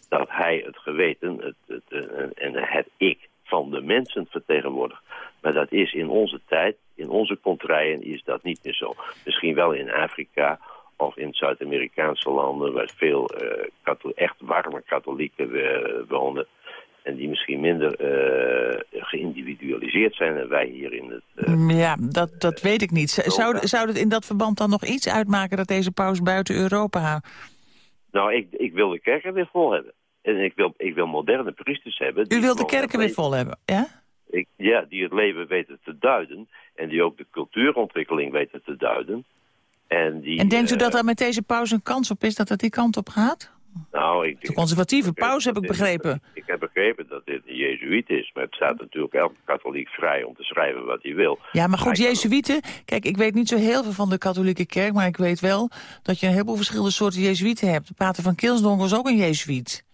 dat hij het geweten het, het, en het ik van de mensen vertegenwoordigt. Maar dat is in onze tijd, in onze contraien, is dat niet meer zo. Misschien wel in Afrika of in Zuid-Amerikaanse landen... waar veel eh, echt warme katholieken eh, wonen... en die misschien minder eh, geïndividualiseerd zijn... en wij hier in het... Ja, dat, dat weet ik niet. Zou, zou het in dat verband dan nog iets uitmaken dat deze paus buiten Europa... Nou, ik, ik wil de kerken weer vol hebben. En ik wil, ik wil moderne priesters hebben. U wilt de kerken weer vol hebben, ja? Ik, ja, die het leven weten te duiden. En die ook de cultuurontwikkeling weten te duiden. En, die, En denkt u eh, dat er met deze paus een kans op is dat het die kant op gaat? Nou, ik De conservatieve paus heb ik dat dit- begrepen. Ik heb begrepen dat dit een jezuïet is. Maar het staat natuurlijk elke katholiek vrij om te schrijven wat hij wil. Ja, maar goed, jezuïeten... Kijk, ik weet niet zo heel veel van de katholieke kerk... maar ik weet wel dat je een heleboel verschillende soorten jezuïeten hebt. De pater van Kilsdonk was ook een jezuïet.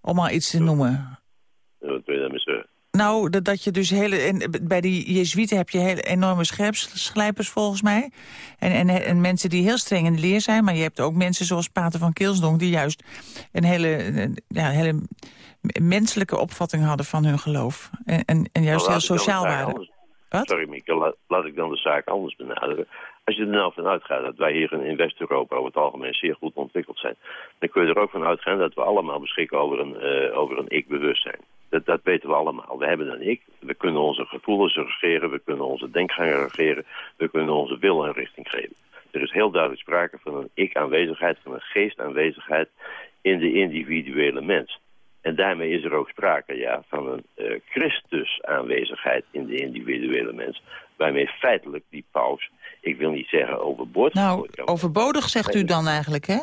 Om maar iets te noemen. Wat wil je? Nou, dat, dat je dus hele... En bij die jezuïeten heb je hele enorme scherps, slijpers volgens mij. En, en, en mensen die heel streng in de leer zijn. Maar je hebt ook mensen zoals pater van Kilsdonk... die juist een hele, ja, hele menselijke opvatting hadden van hun geloof. En, en, en juist Nou, heel sociaal waren. anders- Sorry, Mieke, laat, laat ik dan de zaak anders benaderen. Als je er nou van uitgaat dat wij hier in West-Europa over het algemeen zeer goed ontwikkeld zijn, dan kun je er ook van uitgaan dat we allemaal beschikken over een, eh, over een ik-bewustzijn. Dat, dat weten we allemaal. We hebben een ik, we kunnen onze gevoelens regeren, we kunnen onze denkgangen regeren, we kunnen onze wil een richting geven. Er is heel duidelijk sprake van een ik-aanwezigheid, van een geestaanwezigheid in de individuele mens. En daarmee is er ook sprake ja, van een eh, Christus-aanwezigheid in de individuele mens. Waarmee feitelijk die paus, ik wil niet zeggen overboord Nou, overbodig zegt u dan eigenlijk, hè?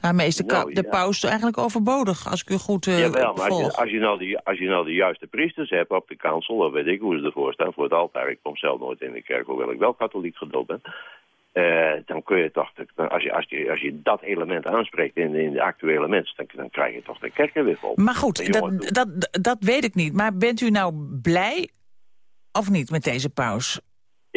Daarmee is de, Nou, de ja. paus eigenlijk overbodig, als ik u goed eh Jawel, maar als je, als, je nou de, als je nou de juiste priesters hebt op de kansel, dan weet ik hoe ze ervoor staan voor het altaar. Ik kom zelf nooit in de kerk, hoewel ik wel katholiek gedoopt ben. Eh, dan kun je toch, als je, als je, als je dat element aanspreekt in, in de actuele mens, dan, dan krijg je toch de kerk er weer vol. Maar goed, dat, dat, dat weet ik niet. Maar bent u nou blij of niet met deze paus?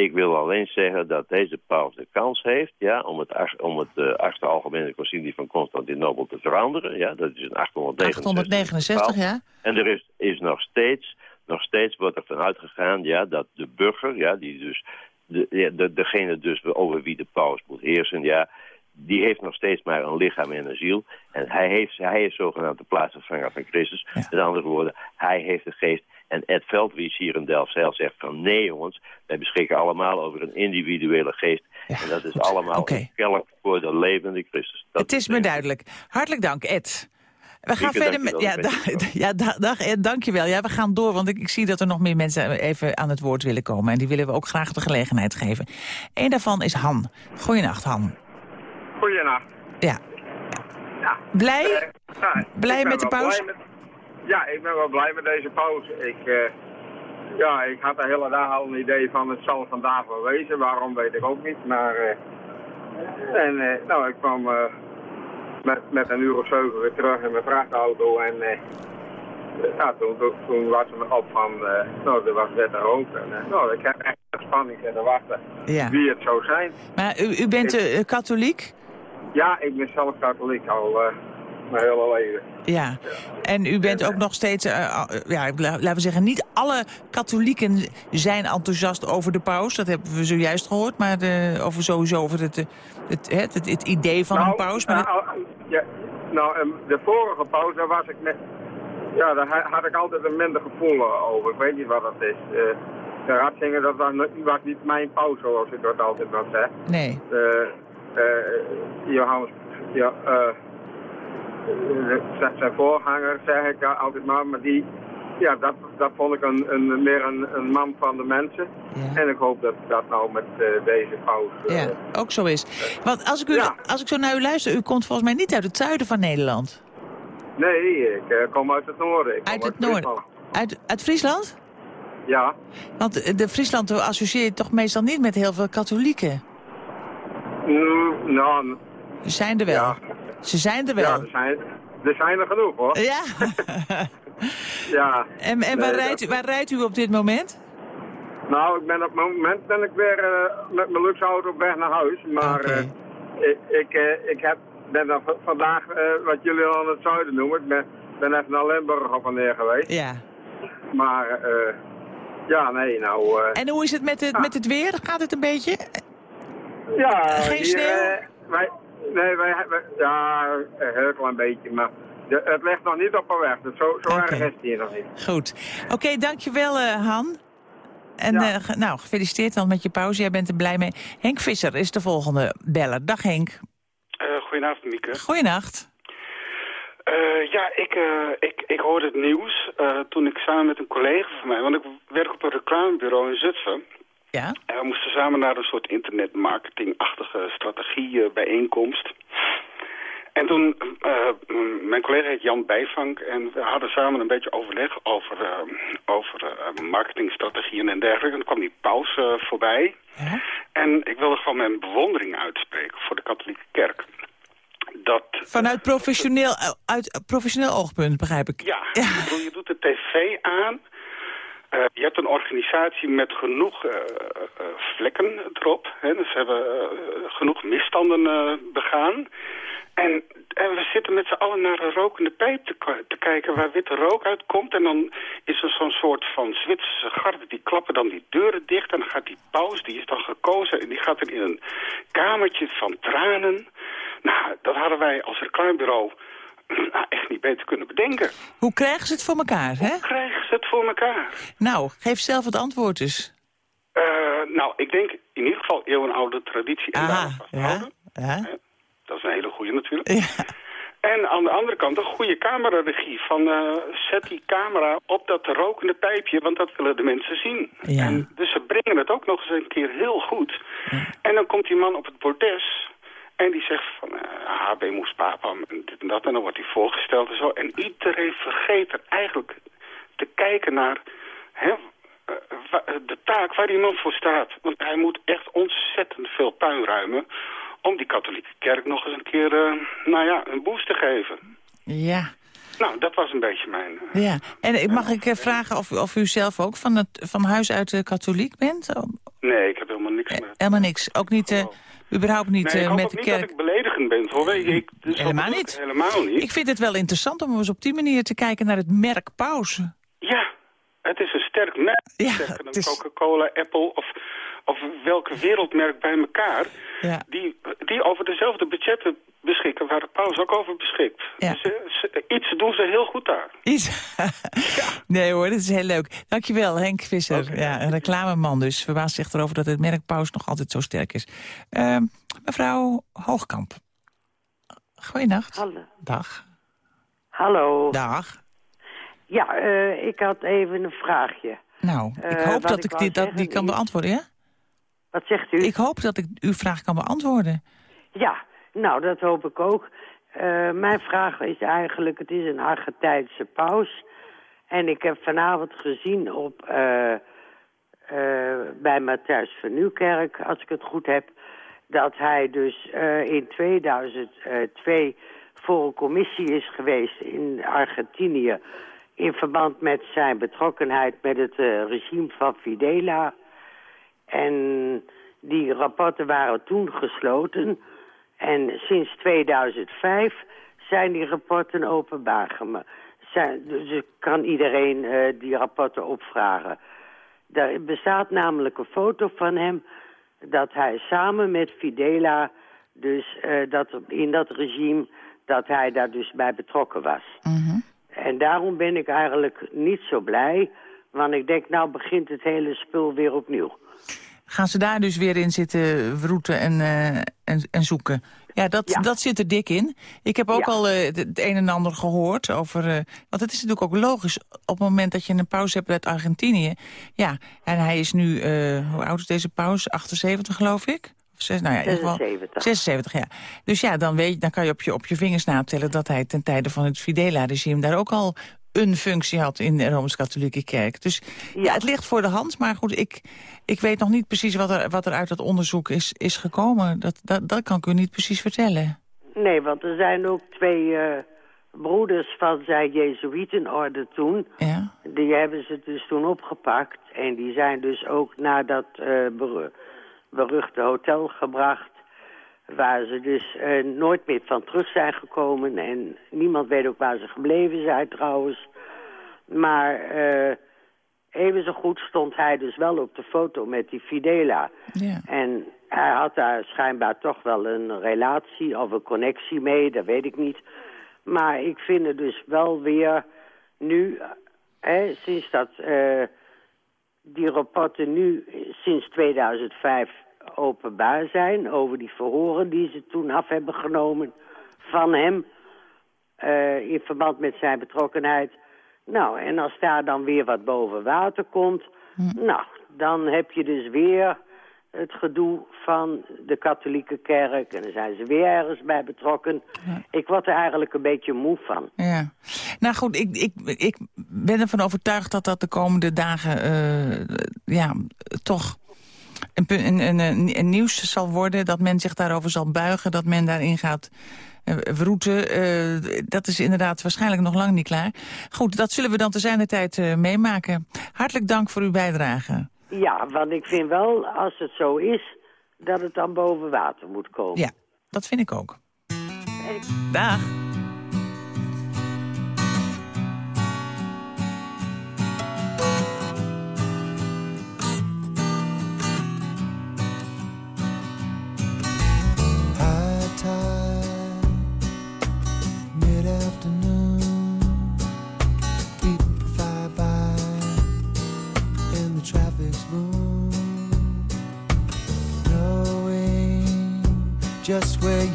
Ik wil alleen zeggen dat deze paus de kans heeft ja, om het, om het eh, achtste algemene concilie van Constantinopel te veranderen. Ja, dat is een 869. 869, ja? En er is, is nog steeds, nog steeds wordt er vanuit gegaan ja, dat de burger, ja, die dus, de, de, degene dus over wie de paus moet heersen, ja, die heeft nog steeds maar een lichaam en een ziel. En hij, heeft, hij is zogenaamd de plaatsvervanger van Christus. Met andere woorden, hij heeft de geest. En Ed Veldries hier in Delfzijl zegt van nee jongens, wij beschikken allemaal over een individuele geest. en dat is allemaal Oké. een kelk voor de levende Christus. Dat Het is me duidelijk. Hartelijk dank, Ed. We gaan verder met... Ja, dag, ja da- dag Ed, dankjewel. Ja, we gaan door, want ik, ik zie dat er nog meer mensen even aan het woord willen komen. En die willen we ook graag de gelegenheid geven. Eén daarvan is Han. Goeienacht, Han. Goeienacht. Ja. Ja. Blij? Ja, Blij met de pauze? blij met- ja, ik ben wel blij met deze pauze. Ik, eh, ja, ik had de hele dag al een idee van het zal vandaag wel wezen. Waarom weet ik ook niet. Maar, eh, en eh, nou, ik kwam met, met een uur of zeven weer terug in mijn vrachtauto. En ja, toen, toen, toen was het me op van, nou, er was net een rook. En, nou, ik heb echt de spanning zitten wachten Ja. wie het zou zijn. Maar u, u bent eh, katholiek? Ja, ik ben zelf katholiek al mijn hele leven. Ja. En u bent ook nog steeds, eh, eh, ja, laten we zeggen, niet alle katholieken zijn enthousiast over de paus. Dat hebben we zojuist gehoord, maar de, over sowieso over het, eh, het, het, het, het idee van een paus. Maar nou, ja, nou, de vorige paus, daar was ik met... Ja, daar ha- had ik altijd een minder gevoel over. Ik weet niet wat dat is. Eh, de Ratzinger, dat was, ni- was niet mijn paus, zoals ik dat altijd wel zeg. nee. Eh, eh, Johannes... Ja, eh, zijn- voorganger, zeg ik altijd maar, maar die... Ja, dat, dat vond ik een, een, meer een, een man van de mensen. En ik hoop dat dat nou met eh, deze paus... eh, Ja, ook zo is. Want als ik, u, als ik zo naar u luister, u komt volgens mij niet uit het zuiden van Nederland. Nee, ik eh, kom uit het noorden. Ik Uit het noorden? Uit, uit Friesland? Ja. Want de Friesland associeer je toch meestal niet met heel veel katholieken? Mm, nou, zijn er wel. Ze zijn er wel. ja, er zijn, er zijn er genoeg hoor. Ja. *laughs* ja. En, en waar, rijdt u, waar rijdt u op dit moment? Nou, ik ben op het moment ben ik weer eh, met mijn luxe auto op weg naar huis. Maar eh, ik, ik, eh, ik heb, ben dan vandaag, wat jullie al het zuiden noemen, ik ben, ben even naar Limburg op en neer geweest. Ja. Maar eh, ja, nee, nou... En hoe is het met het, met het weer? Gaat het een beetje? Ja, Geen hier, sneeuw? wij, nee, wij hebben... Ja, een heel klein beetje, maar de- het ligt nog niet op de weg. Dus zo, zo erg is het hier nog niet. Goed. Oké, dankjewel eh Han. En eh, nou, gefeliciteerd dan met je pauze. Jij bent er blij mee. Henk Visser is de volgende beller. Dag Henk. Eh goedenavond, Mieke. Goeienacht. Eh, ja, ik, eh, ik, ik hoorde het nieuws eh, toen ik samen met een collega van mij... want ik werk op een reclamebureau in Zutphen. Ja? En we moesten samen naar een soort internetmarketingachtige strategiebijeenkomst. En toen, eh, m- mijn collega heet Jan Bijvank en we hadden samen een beetje overleg over, eh, over eh, marketingstrategieën en dergelijke. En toen kwam die paus eh, voorbij. En ik wilde gewoon mijn bewondering uitspreken voor de katholieke kerk. Dat, Vanuit professioneel, eh, uit professioneel oogpunt, begrijp ik. ja, bedoel, je doet de tv aan. Eh, je hebt een organisatie met genoeg eh, eh, vlekken erop. Hè, dus ze hebben genoeg misstanden begaan. En, en we zitten met z'n allen naar een rokende pijp te, te kijken waar witte rook uitkomt. En dan is er zo'n soort van Zwitserse garde. Die klappen dan die deuren dicht. En dan gaat die paus, die is dan gekozen. En die gaat er in een kamertje van tranen. Nou, dat hadden wij als reclamebureau nou, echt niet beter kunnen bedenken. Hoe krijgen ze het voor elkaar, hè? Krijgen ze het voor elkaar? Nou, geef zelf het antwoord dus. Eh, nou, ik denk in ieder geval eeuwenoude traditie en Aha, vasthouden. ja. ja. Dat is een hele goede natuurlijk. En aan de andere kant een goede cameraregie. Van eh, zet die camera op dat rokende pijpje, want dat willen de mensen zien. Ja. En, dus ze brengen het ook nog eens een keer heel goed. En dan komt die man op het bordes en die zegt van eh HB moest papa en dit en dat. En dan wordt hij voorgesteld en zo. En iedereen vergeet er eigenlijk te kijken naar hè, eh, de taak waar die man voor staat. Want hij moet echt ontzettend veel puin ruimen om die katholieke kerk nog eens een keer, eh, nou ja, een boost te geven. Ja. Nou, dat was een beetje mijn... Ja, en mag ik vragen of, of u zelf ook van, het, van huis uit katholiek bent? Nee, ik heb niks met... Helemaal niks. Ook niet, eh, überhaupt niet Nee, eh, met de niet kerk. dat ik beledigend ben, hoor. Ik, ik, dus Helemaal niet. Helemaal niet. Ik vind het wel interessant om eens op die manier te kijken naar het merk pauze. Ja, het is een sterk merk. Sterker dan Coca-Cola, Apple of, of welke wereldmerk bij elkaar. Ja. Die, die over dezelfde budgetten beschikken waar de paus ook over beschikt. Ja. Dus, eh, ze- iets doen ze heel goed daar. Iets. *laughs* nee hoor, dit is heel leuk. Dankjewel, Henk Visser. Ja, een reclameman dus. Verbaast zich erover dat het merk Paus nog altijd zo sterk is. Ehm, mevrouw Hoogkamp. Goeienacht. Hallo. Dag. Hallo. Dag. Ja, eh, ik had even een vraagje. Nou, ik Eh, hoop dat ik die, dat, die kan beantwoorden, ja? Wat zegt u? Ik hoop dat ik uw vraag kan beantwoorden. Ja, nou, dat hoop ik ook. Eh, mijn vraag is eigenlijk, het is een Argentijnse paus. En ik heb vanavond gezien op, eh, eh, bij Matthijs van Nieuwkerk, als ik het goed heb... dat hij dus in 2002 voor een commissie is geweest in Argentinië... in verband met zijn betrokkenheid met het regime van Fidela... En die rapporten waren toen gesloten. En sinds 2005 zijn die rapporten openbaar gemaakt. Zijn- Dus kan iedereen eh, die rapporten opvragen. Er bestaat namelijk een foto van hem... dat hij samen met Fidela, dus eh, dat, in dat regime... dat hij daar dus bij betrokken was. En daarom ben ik eigenlijk niet zo blij... want ik denk, nou begint het hele spul weer opnieuw. Gaan ze daar dus weer in zitten wroeten en, eh, en, en zoeken? Ja dat, dat zit er dik in. Ik heb ook Ja. al eh, het een en ander gehoord over... eh, want het is natuurlijk ook logisch op het moment dat je een pauze hebt uit Argentinië. Ja, en hij is nu... hoe oud is deze pauze? 78 geloof ik? Of zes, nou ja, in ieder geval- 76. 76, ja. Dus ja, dan, weet, je- dan kan je op, je op je vingers natellen... dat hij ten tijde van het Fidela-regime daar ook al een functie had in de Rooms-Katholieke Kerk. Dus ja. het ligt voor de hand, maar goed, ik, ik weet nog niet precies wat er, wat er uit dat onderzoek is, is gekomen. Dat, dat, dat kan ik u niet precies vertellen. Nee, want er zijn ook twee eh, broeders van zijn Jezuïetenorde toen. Ja. Die hebben ze dus toen opgepakt. En die zijn dus ook naar dat eh, beru- beruchte hotel gebracht. Waar ze dus eh, nooit meer van terug zijn gekomen. En niemand weet ook waar ze gebleven zijn trouwens. Maar eh, even zo goed stond hij dus wel op de foto met die Fidela. Ja. En hij had daar schijnbaar toch wel een relatie of een connectie mee, dat weet ik niet. Maar ik vind het dus wel weer nu, hè, sinds dat eh, die rapporten nu sinds 2005 openbaar zijn... over die verhoren die ze toen af hebben genomen van hem... eh, in verband met zijn betrokkenheid. Nou, en als daar dan weer wat boven water komt... nou, dan heb je dus weer het gedoe van de katholieke kerk... en dan zijn ze weer ergens bij betrokken. Ik word er eigenlijk een beetje moe van. Ja. Nou goed, ik, ik, ik ben ervan overtuigd dat dat de komende dagen eh, ja, toch een, pu- een, een, een, een nieuws zal worden. Dat men zich daarover zal buigen, dat men daarin gaat eh, wroeten. Eh, dat is inderdaad waarschijnlijk nog lang niet klaar. Goed, dat zullen we dan te zijner tijd eh, meemaken. Hartelijk dank voor uw bijdrage. Ja, want ik vind wel, als het zo is, dat het dan boven water moet komen. Ja, dat vind ik ook. Dag.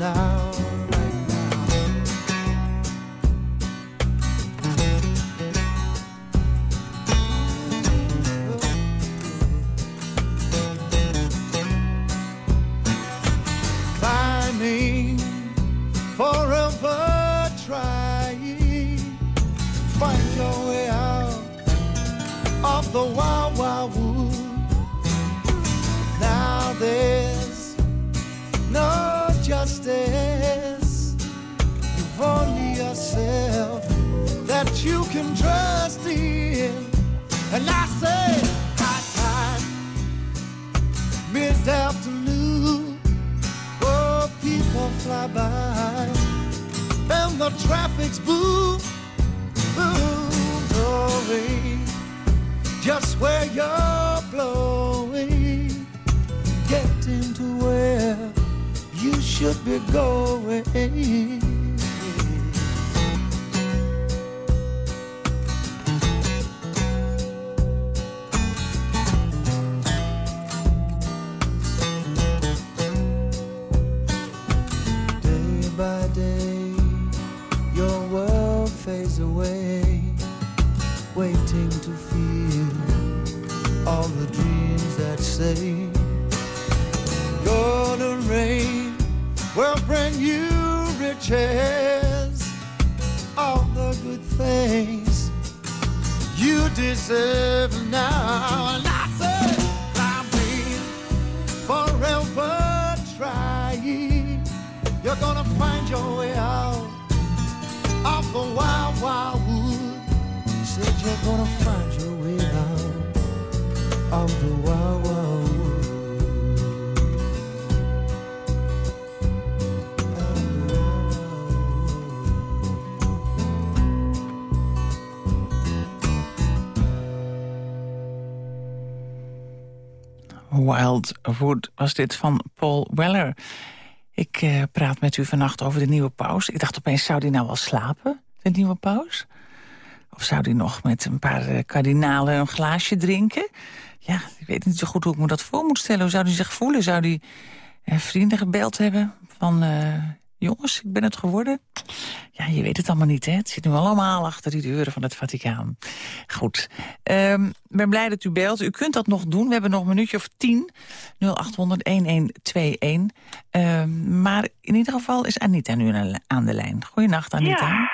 Now. Right now. climbing, forever trying, find your way out of the wild, I say, high time, mid-afternoon. Oh, people fly by, and the traffic's boom. Just where you're blowing, getting to where you should be going. Riches, all the good things you deserve now. And I say, I've been forever trying. You're gonna find your way out of the wild, wild wood. Said you're gonna find your way out of the wild Wildwood was dit van Paul Weller. Ik eh, praat met u vannacht over de nieuwe paus. Ik dacht opeens, zou die nou wel slapen, de nieuwe paus? Of zou die nog met een paar eh, kardinalen een glaasje drinken? Ja, ik weet niet zo goed hoe ik me dat voor moet stellen. Hoe zou hij zich voelen? Zou hij eh, vrienden gebeld hebben van... jongens, ik ben het geworden? Ja, je weet het allemaal niet, hè? Het zit nu allemaal achter die deuren van het Vaticaan. Goed. Ehm, ben blij dat u belt. U kunt dat nog doen. We hebben nog een minuutje of 10. 0800-1121. Ehm, maar in ieder geval is Anita nu aan- de lijn. Goedenacht, Anita. Ja.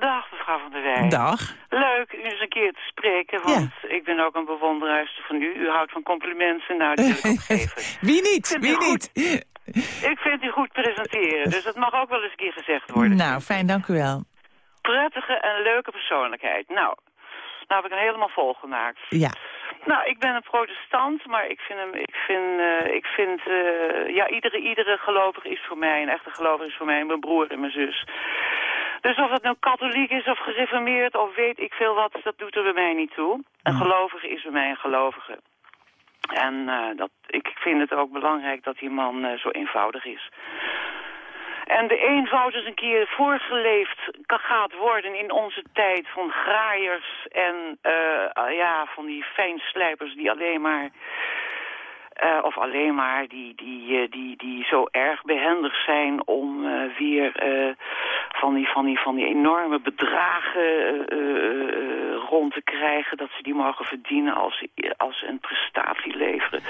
Dag, mevrouw van der Wij. Dag. Leuk u eens een keer te spreken, want ik ben ook een bewonderaar van u. U houdt van complimenten, nou, die wil ik. *laughs* Wie niet? Wie niet? Ik vind u goed presenteren, dus dat mag ook wel eens een keer gezegd worden. Nou, fijn, dank u wel. Prettige en leuke persoonlijkheid. Nou, nou heb ik hem helemaal volgemaakt. Ja. Nou, ik ben een protestant, maar ik vind hem, ik vind, eh, ik vind, eh, ja, iedere, iedere gelovige is voor mij, een echte gelovige is voor mij mijn broer en mijn zus. Dus of dat nou katholiek is of gereformeerd of weet ik veel wat, dat doet er bij mij niet toe. Een gelovige is bij mij een gelovige. En eh, dat, ik vind het ook belangrijk dat die man eh, zo eenvoudig is. En de eenvoud is een keer voorgeleefd gaat worden in onze tijd van graaiers en eh, ja, van die fijnslijpers die alleen maar... eh, of alleen maar die, die, eh, die, die zo erg behendig zijn om eh, weer van, die, van, die, van die enorme bedragen rond te krijgen... dat ze die mogen verdienen als, ze- als ze een prestatie leveren.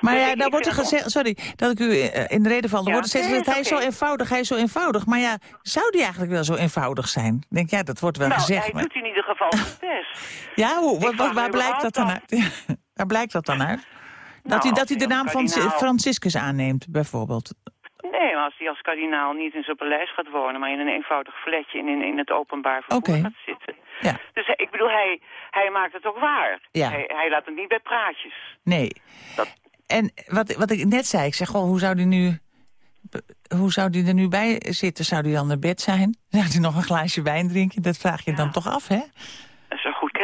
Maar Dus ja, daar wordt er gezegd, sorry dat ik u in de reden val. Er Ja, wordt steeds gezegd, hij is is zo eenvoudig, hij is zo eenvoudig. Maar ja, zou die eigenlijk wel zo eenvoudig zijn? Ik Denk ja, dat wordt wel nou, gezegd. hij maar- doet in ieder geval zijn *laughs* best. Ja, hoe, wat, *laughs* waar blijkt dat dan uit? waar blijkt dat dan uit? Dat Nou, hij, dat als hij de hij als naam van kardinaal- Franciscus aanneemt, bijvoorbeeld. Nee, maar als hij als kardinaal niet in zijn paleis gaat wonen... maar in een eenvoudig flatje in, in, in het openbaar vervoer Oké. gaat zitten. Ja. Dus ik bedoel, hij, hij maakt het ook waar. Ja. Hij, hij laat het niet bij praatjes. Nee. En wat, wat ik net zei, ik zeg, goh, hoe zou die nu... Hoe zou die er nu bij zitten? Zou die dan naar bed zijn? *laughs* Zou die nog een glaasje wijn drinken? Dat vraag je dan toch af, hè?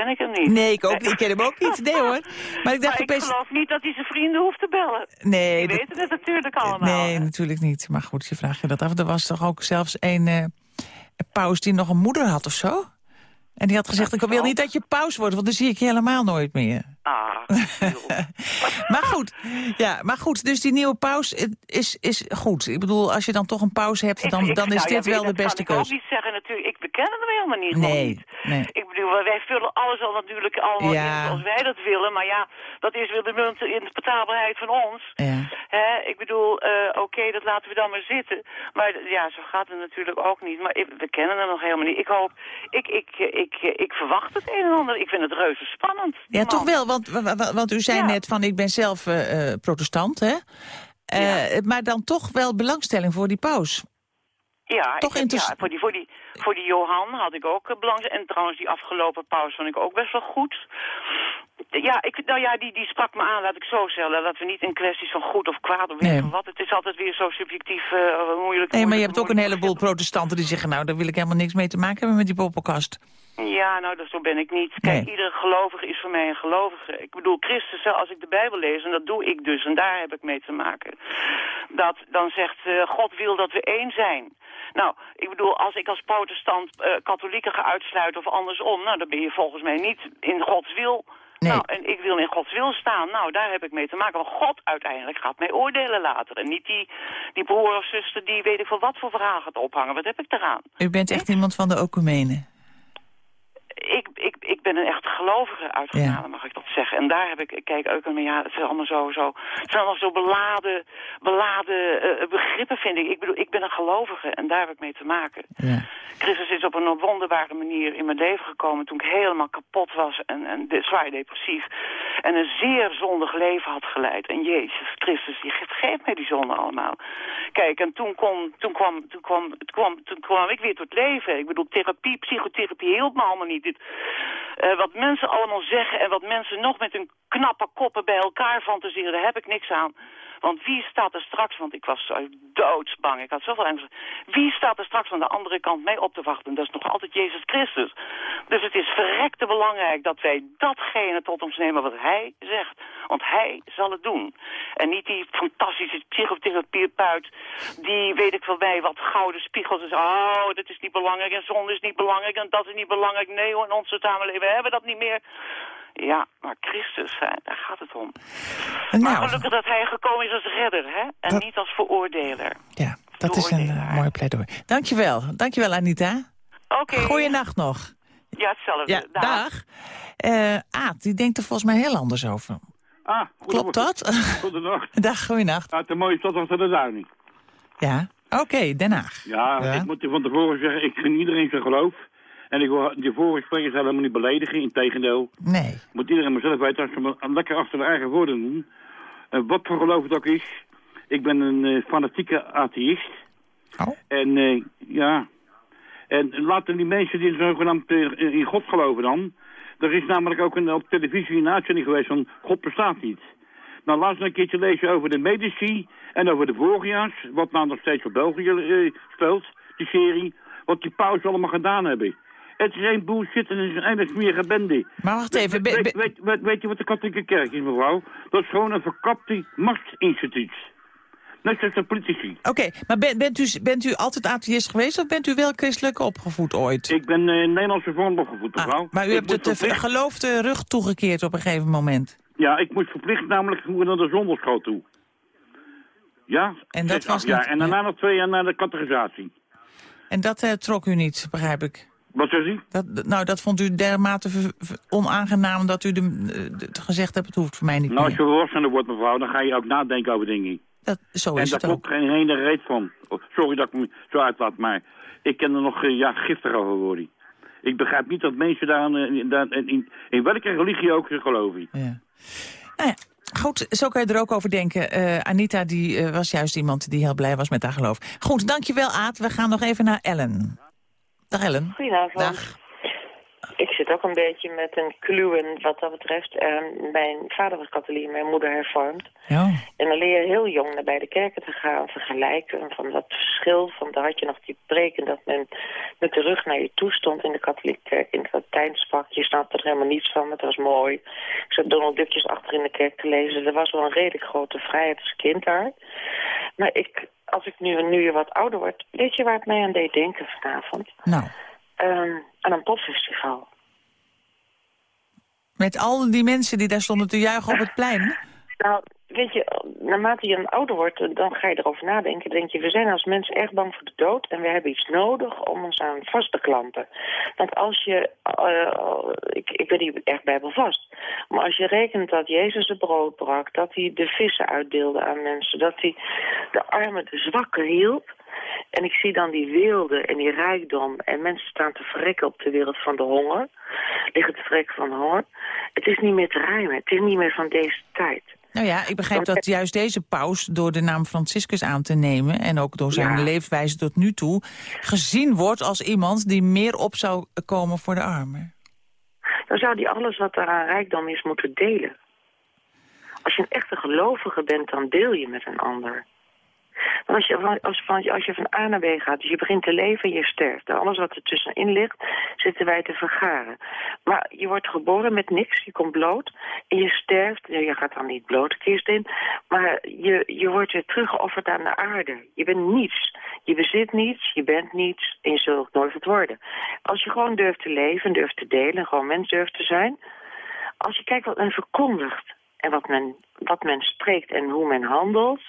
Ken ik hem niet. Nee, ik, ook, ik ken hem ook niet. Nee hoor. Maar ik dacht Maar ik opeens... geloof niet dat hij zijn vrienden hoeft te bellen. Nee, Die dat- weten het natuurlijk allemaal. Nee, natuurlijk niet. Maar goed, je vraagt je dat af. Er was toch ook zelfs een eh, paus die nog een moeder had of zo? En die had gezegd, ik wil niet dat je paus wordt, want dan zie ik je helemaal nooit meer. Ah, *laughs* maar goed, ja, maar goed, dus die nieuwe paus eh, is, is goed. Ik bedoel, als je dan toch een paus hebt, dan, Ik- dan is nou dit wel de beste kan ik ook keuze. niet zeggen natuurlijk. Ik beken hem helemaal niet. Nee, niet. nee. Ik bedoel, wij vullen alles al natuurlijk allemaal Ja. in zoals wij dat willen. Maar ja, dat is weer de interpretabelheid van ons. Ja. Hè? Ik bedoel, eh, oké, dat laten we dan maar zitten. Maar ja, zo gaat het natuurlijk ook niet. Maar ik- we kennen hem nog helemaal niet. Ik hoop, ik, ik, ik, ik, ik verwacht het een en ander. Ik vind het reuze spannend. Ja, man. toch wel, want, wa- wa- want u zei net van, ik ben zelf eh, eh, protestant, hè? Eh, Maar dan toch wel belangstelling voor die paus. Ja, Toch ik heb- interess- ja voor, die, voor, die, voor die Johan had ik ook eh, belang. En trouwens, die afgelopen pauze vond ik ook best wel goed. Ja, ik, nou ja, die, die sprak me aan, laat ik zo stellen. Dat we niet in kwesties van goed of kwaad of Nee. wat. Het is altijd weer zo subjectief moeilijk. Nee, maar je hebt ook een heleboel protestanten die zeggen... nou, daar wil ik helemaal niks mee te maken hebben met die poppenkast. Ja, nou, dat, zo ben ik niet. Kijk, Nee. iedere gelovige is voor mij een gelovige. Ik bedoel, Christus, als ik de Bijbel lees, en dat doe ik dus, en daar heb ik mee te maken. Dat, dan zegt eh, God wil dat we één zijn. Nou, ik bedoel, als ik als protestant eh, katholieken ga uitsluiten of andersom... nou, dan ben je volgens mij niet in Gods wil... Nou, en ik wil in Gods wil staan. Nou, daar heb ik mee te maken. Want God uiteindelijk gaat mij oordelen later. En niet die, die broer of zuster die weet ik veel wat voor verhaal gaat ophangen. Wat heb ik eraan? U bent echt iemand van de ecumene. Ik, ik, ik ben een echt gelovige uit mag ik dat zeggen. En daar heb ik, kijk, ook aan, ja, het zijn allemaal zo, zo, het zijn allemaal zo beladen, beladen eh, begrippen, vind ik. Ik bedoel, ik ben een gelovige en daar heb ik mee te maken. Christus is op een wonderbare manier in mijn leven gekomen toen ik helemaal kapot was en, en zwaar depressief. En een zeer zondig leven had geleid. En Jezus Christus, die geeft, geeft mij die zonde allemaal. Kijk, en toen, kon, toen, kwam, toen, kwam, toen, kwam, toen kwam ik weer tot leven. Ik bedoel, therapie, psychotherapie hielp me allemaal niet. Dit, eh, wat mensen allemaal zeggen en wat mensen nog met hun knappe koppen bij elkaar fantaseren, daar heb ik niks aan. Want wie staat er straks, want ik was doodsbang, ik had zoveel angst. Wie staat er straks aan de andere kant mee op te wachten? Dat is nog altijd Jezus Christus. Dus het is verrekte belangrijk dat wij datgene tot ons nemen wat hij zegt. Want hij zal het doen. En niet die fantastische psychotherapeut die weet ik wel bij wat gouden spiegels is. Oh, dat is niet belangrijk en zonde is niet belangrijk en dat is niet belangrijk. Nee hoor, in onze samenleving hebben we dat niet meer. Ja, maar Christus, hè, daar gaat het om. Nou. Maar gelukkig dat hij gekomen is als redder, hè? En niet als veroordeler. Ja, dat is een eh, mooi pleidooi. Dankjewel. Dankjewel, Anita. Oké. Goeienacht nog. Ja, hetzelfde. Ja, dag. Eh Aad, die denkt er volgens mij heel anders over. Ah, Klopt dat? *laughs* Goedendag. Dag, goeienacht. Uit de mooie stad achter de Duining. Ja, oké, Den Haag. Ja, Ja. ik moet je van tevoren zeggen, ik gun iedereen zijn geloof. En ik wil de vorige sprekers helemaal niet beledigen, integendeel. Nee. Moet iedereen mezelf weten, als ze maar lekker achter de eigen woorden doen. Eh, wat voor geloof het ook is. Ik ben een eh, fanatieke atheïst. Oh. En eh, ja, en laten die mensen die zogenaamd in God geloven dan. Er is namelijk ook een, op televisie een uitzending geweest van God bestaat niet. Nou, laat eens een keertje lezen over de medici en over de Voria's. Wat nou nog steeds voor België speelt, die serie. Wat die paus allemaal gedaan hebben. Het is een bullshit en het is een hele smerige bende. Maar wacht even. Weet, weet, weet, je wat de katholieke kerk is, mevrouw? Dat is gewoon een verkapte machtsinstituut. Net zoals de politici. Oké, maar ben- bent, u, bent u altijd atheïst geweest of bent u wel christelijk opgevoed ooit? Ik ben eh Nederlandse vorm opgevoed, mevrouw. Maar u Ik hebt het de verplicht- geloof de rug toegekeerd op een gegeven moment. Ja, ik moest verplicht namelijk naar de zonderschool toe. Ja, En dat was niet- En daarna nog twee jaar naar de categorisatie. En dat eh, trok u niet, begrijp ik. Wat zegt u? Dat, nou, dat vond u dermate onaangenaam dat u de, de- gezegd hebt... het hoeft voor mij niet Nou, als je volwassener wordt, mevrouw, dan ga je ook nadenken over dingen. Dat, zo en is daar het ook. klopt geen hele reet van. Oh, Sorry dat ik me zo uitlaat, maar ik ken er nog eh, ja, giftig over worden. Ik begrijp niet dat mensen daar, eh, daar in, in welke religie ook geloven. Nou ja, goed, zo kan je er ook over denken. Eh, Anita die, was juist iemand die heel blij was met haar geloof. Goed, dankjewel Aad. We gaan nog even naar Ellen. Dag Ellen. Goedenavond. Dag. Ik zit ook een beetje met een kluwen wat dat betreft. En mijn vader was katholiek, mijn moeder hervormd. Ja. En dan leer je heel jong naar bij de kerken te gaan, vergelijken. Van dat verschil, van daar had je nog die preken dat men met de rug naar je toe stond in de katholieke kerk. In het Latijn sprak, je snapte er helemaal niets van, maar het was mooi. Ik zat Donald Duckjes achter in de kerk te lezen. Er was wel een redelijk grote vrijheid als kind daar. Maar ik, als ik nu, nu wat ouder word, weet je waar het mij aan deed denken vanavond? Nou, Ehm, aan een popfestival. met al die mensen die daar stonden te juichen op het plein. Nou, weet je, naarmate je een ouder wordt, dan ga je erover nadenken. Denk je, we zijn als mensen erg bang voor de dood... en we hebben iets nodig om ons aan vast te klampen. Want als je, eh, ik, ik ben niet echt bijbelvast... maar als je rekent dat Jezus het brood brak... dat hij de vissen uitdeelde aan mensen... dat hij de armen, de zwakken hielp... En ik zie dan die weelde en die rijkdom. En mensen staan te verrekken op de wereld van de honger. Liggen te verrekken van de honger. Het is niet meer te rijmen. Het is niet meer van deze tijd. Nou ja, ik begrijp dat juist deze paus door de naam Franciscus aan te nemen... en ook door zijn Ja. leefwijze tot nu toe... gezien wordt als iemand die meer op zou komen voor de armen. Dan zou die alles wat er aan rijkdom is moeten delen. Als je een echte gelovige bent, dan deel je met een ander. Want als je, van- als, A naar B gaat, dus je begint te leven en je sterft. En alles wat er tussenin ligt, zitten wij te vergaren. Maar je wordt geboren met niks, je komt bloot. En je sterft, je gaat dan niet bloot kist in. Maar je, je wordt weer teruggeofferd aan de aarde. Je bent niets. Je bezit niets, je bent niets en je zult nooit wat worden. Als je gewoon durft te leven, durft te delen, en gewoon mens durft te zijn. Als je kijkt wat men verkondigt en wat men, wat men spreekt en hoe men handelt,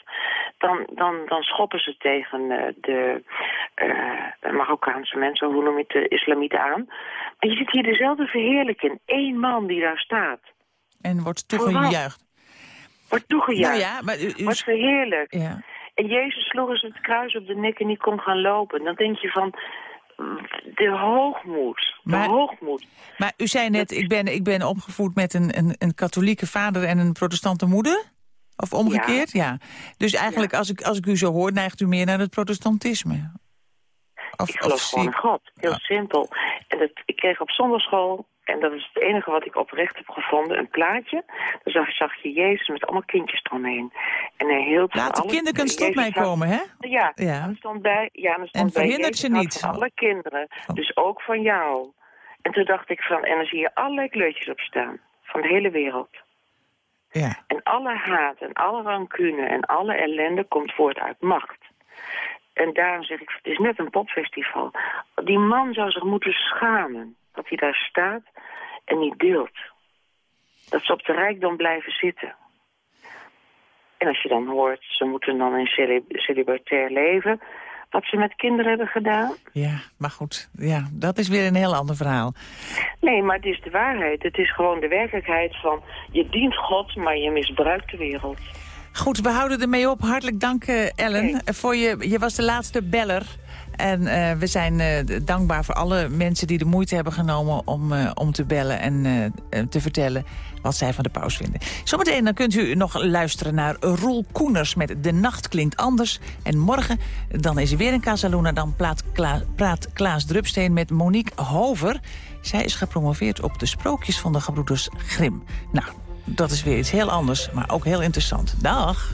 dan, dan, dan schoppen ze tegen eh, de eh, Marokkaanse mensen, hoe noem je het, de islamieten aan. Maar je ziet hier dezelfde verheerlijking. Eén man die daar staat. En wordt toegejuicht. Wordt toegejuicht. Nou ja, maar u- u- Wordt verheerlijkt. Ja. En Jezus sloeg eens het kruis op de nek en die kon gaan lopen. Dan denk je van, de hoogmoed. De Maar- hoogmoed. Maar u zei net, ik ben, ik ben opgevoed met een, een, een katholieke vader en een protestante moeder? Of omgekeerd? Ja. Dus eigenlijk, als, ik, als ik u zo hoor, neigt u meer naar het protestantisme. Of, ik geloof gewoon in God. Heel simpel. En dat, ik kreeg op zondagschool, en dat is het enige wat ik oprecht heb gevonden, een plaatje. Daar zag, zag je Jezus met allemaal kindjes eromheen. En hij hield Laat de alles. kinderkens tot mij komen, hè? Ja, Ja. er stond bij, ja er stond En bij verhindert houdt niet. Van alle kinderen, dus ook van jou. En toen dacht ik van, en dan zie je allerlei kleurtjes op staan. Van de hele wereld. Ja. En alle haat en alle rancune en alle ellende komt voort uit macht. En daarom zeg ik, het is net een popfestival. Die man zou zich moeten schamen dat hij daar staat en niet deelt. Dat ze op de rijkdom blijven zitten. En als je dan hoort, ze moeten dan in celibatair leven... wat ze met kinderen hebben gedaan. Ja, maar goed, ja, dat is weer een heel ander verhaal. Nee, maar het is de waarheid. Het is gewoon de werkelijkheid van... je dient God, maar je misbruikt de wereld. Goed, we houden ermee op. Hartelijk dank, eh, Ellen. Voor je, je was de laatste beller. En eh, we zijn eh, dankbaar voor alle mensen die de moeite hebben genomen om, eh, om te bellen en te vertellen wat zij van de paus vinden. Zometeen dan kunt u nog luisteren naar Roel Koeners met De Nacht Klinkt Anders. En morgen dan is er weer een Casaluna. Dan praat Klaas Drupsteen met Monique Hover. Zij is gepromoveerd op de sprookjes van de gebroeders Grim. Nou, dat is weer iets heel anders, maar ook heel interessant. Dag!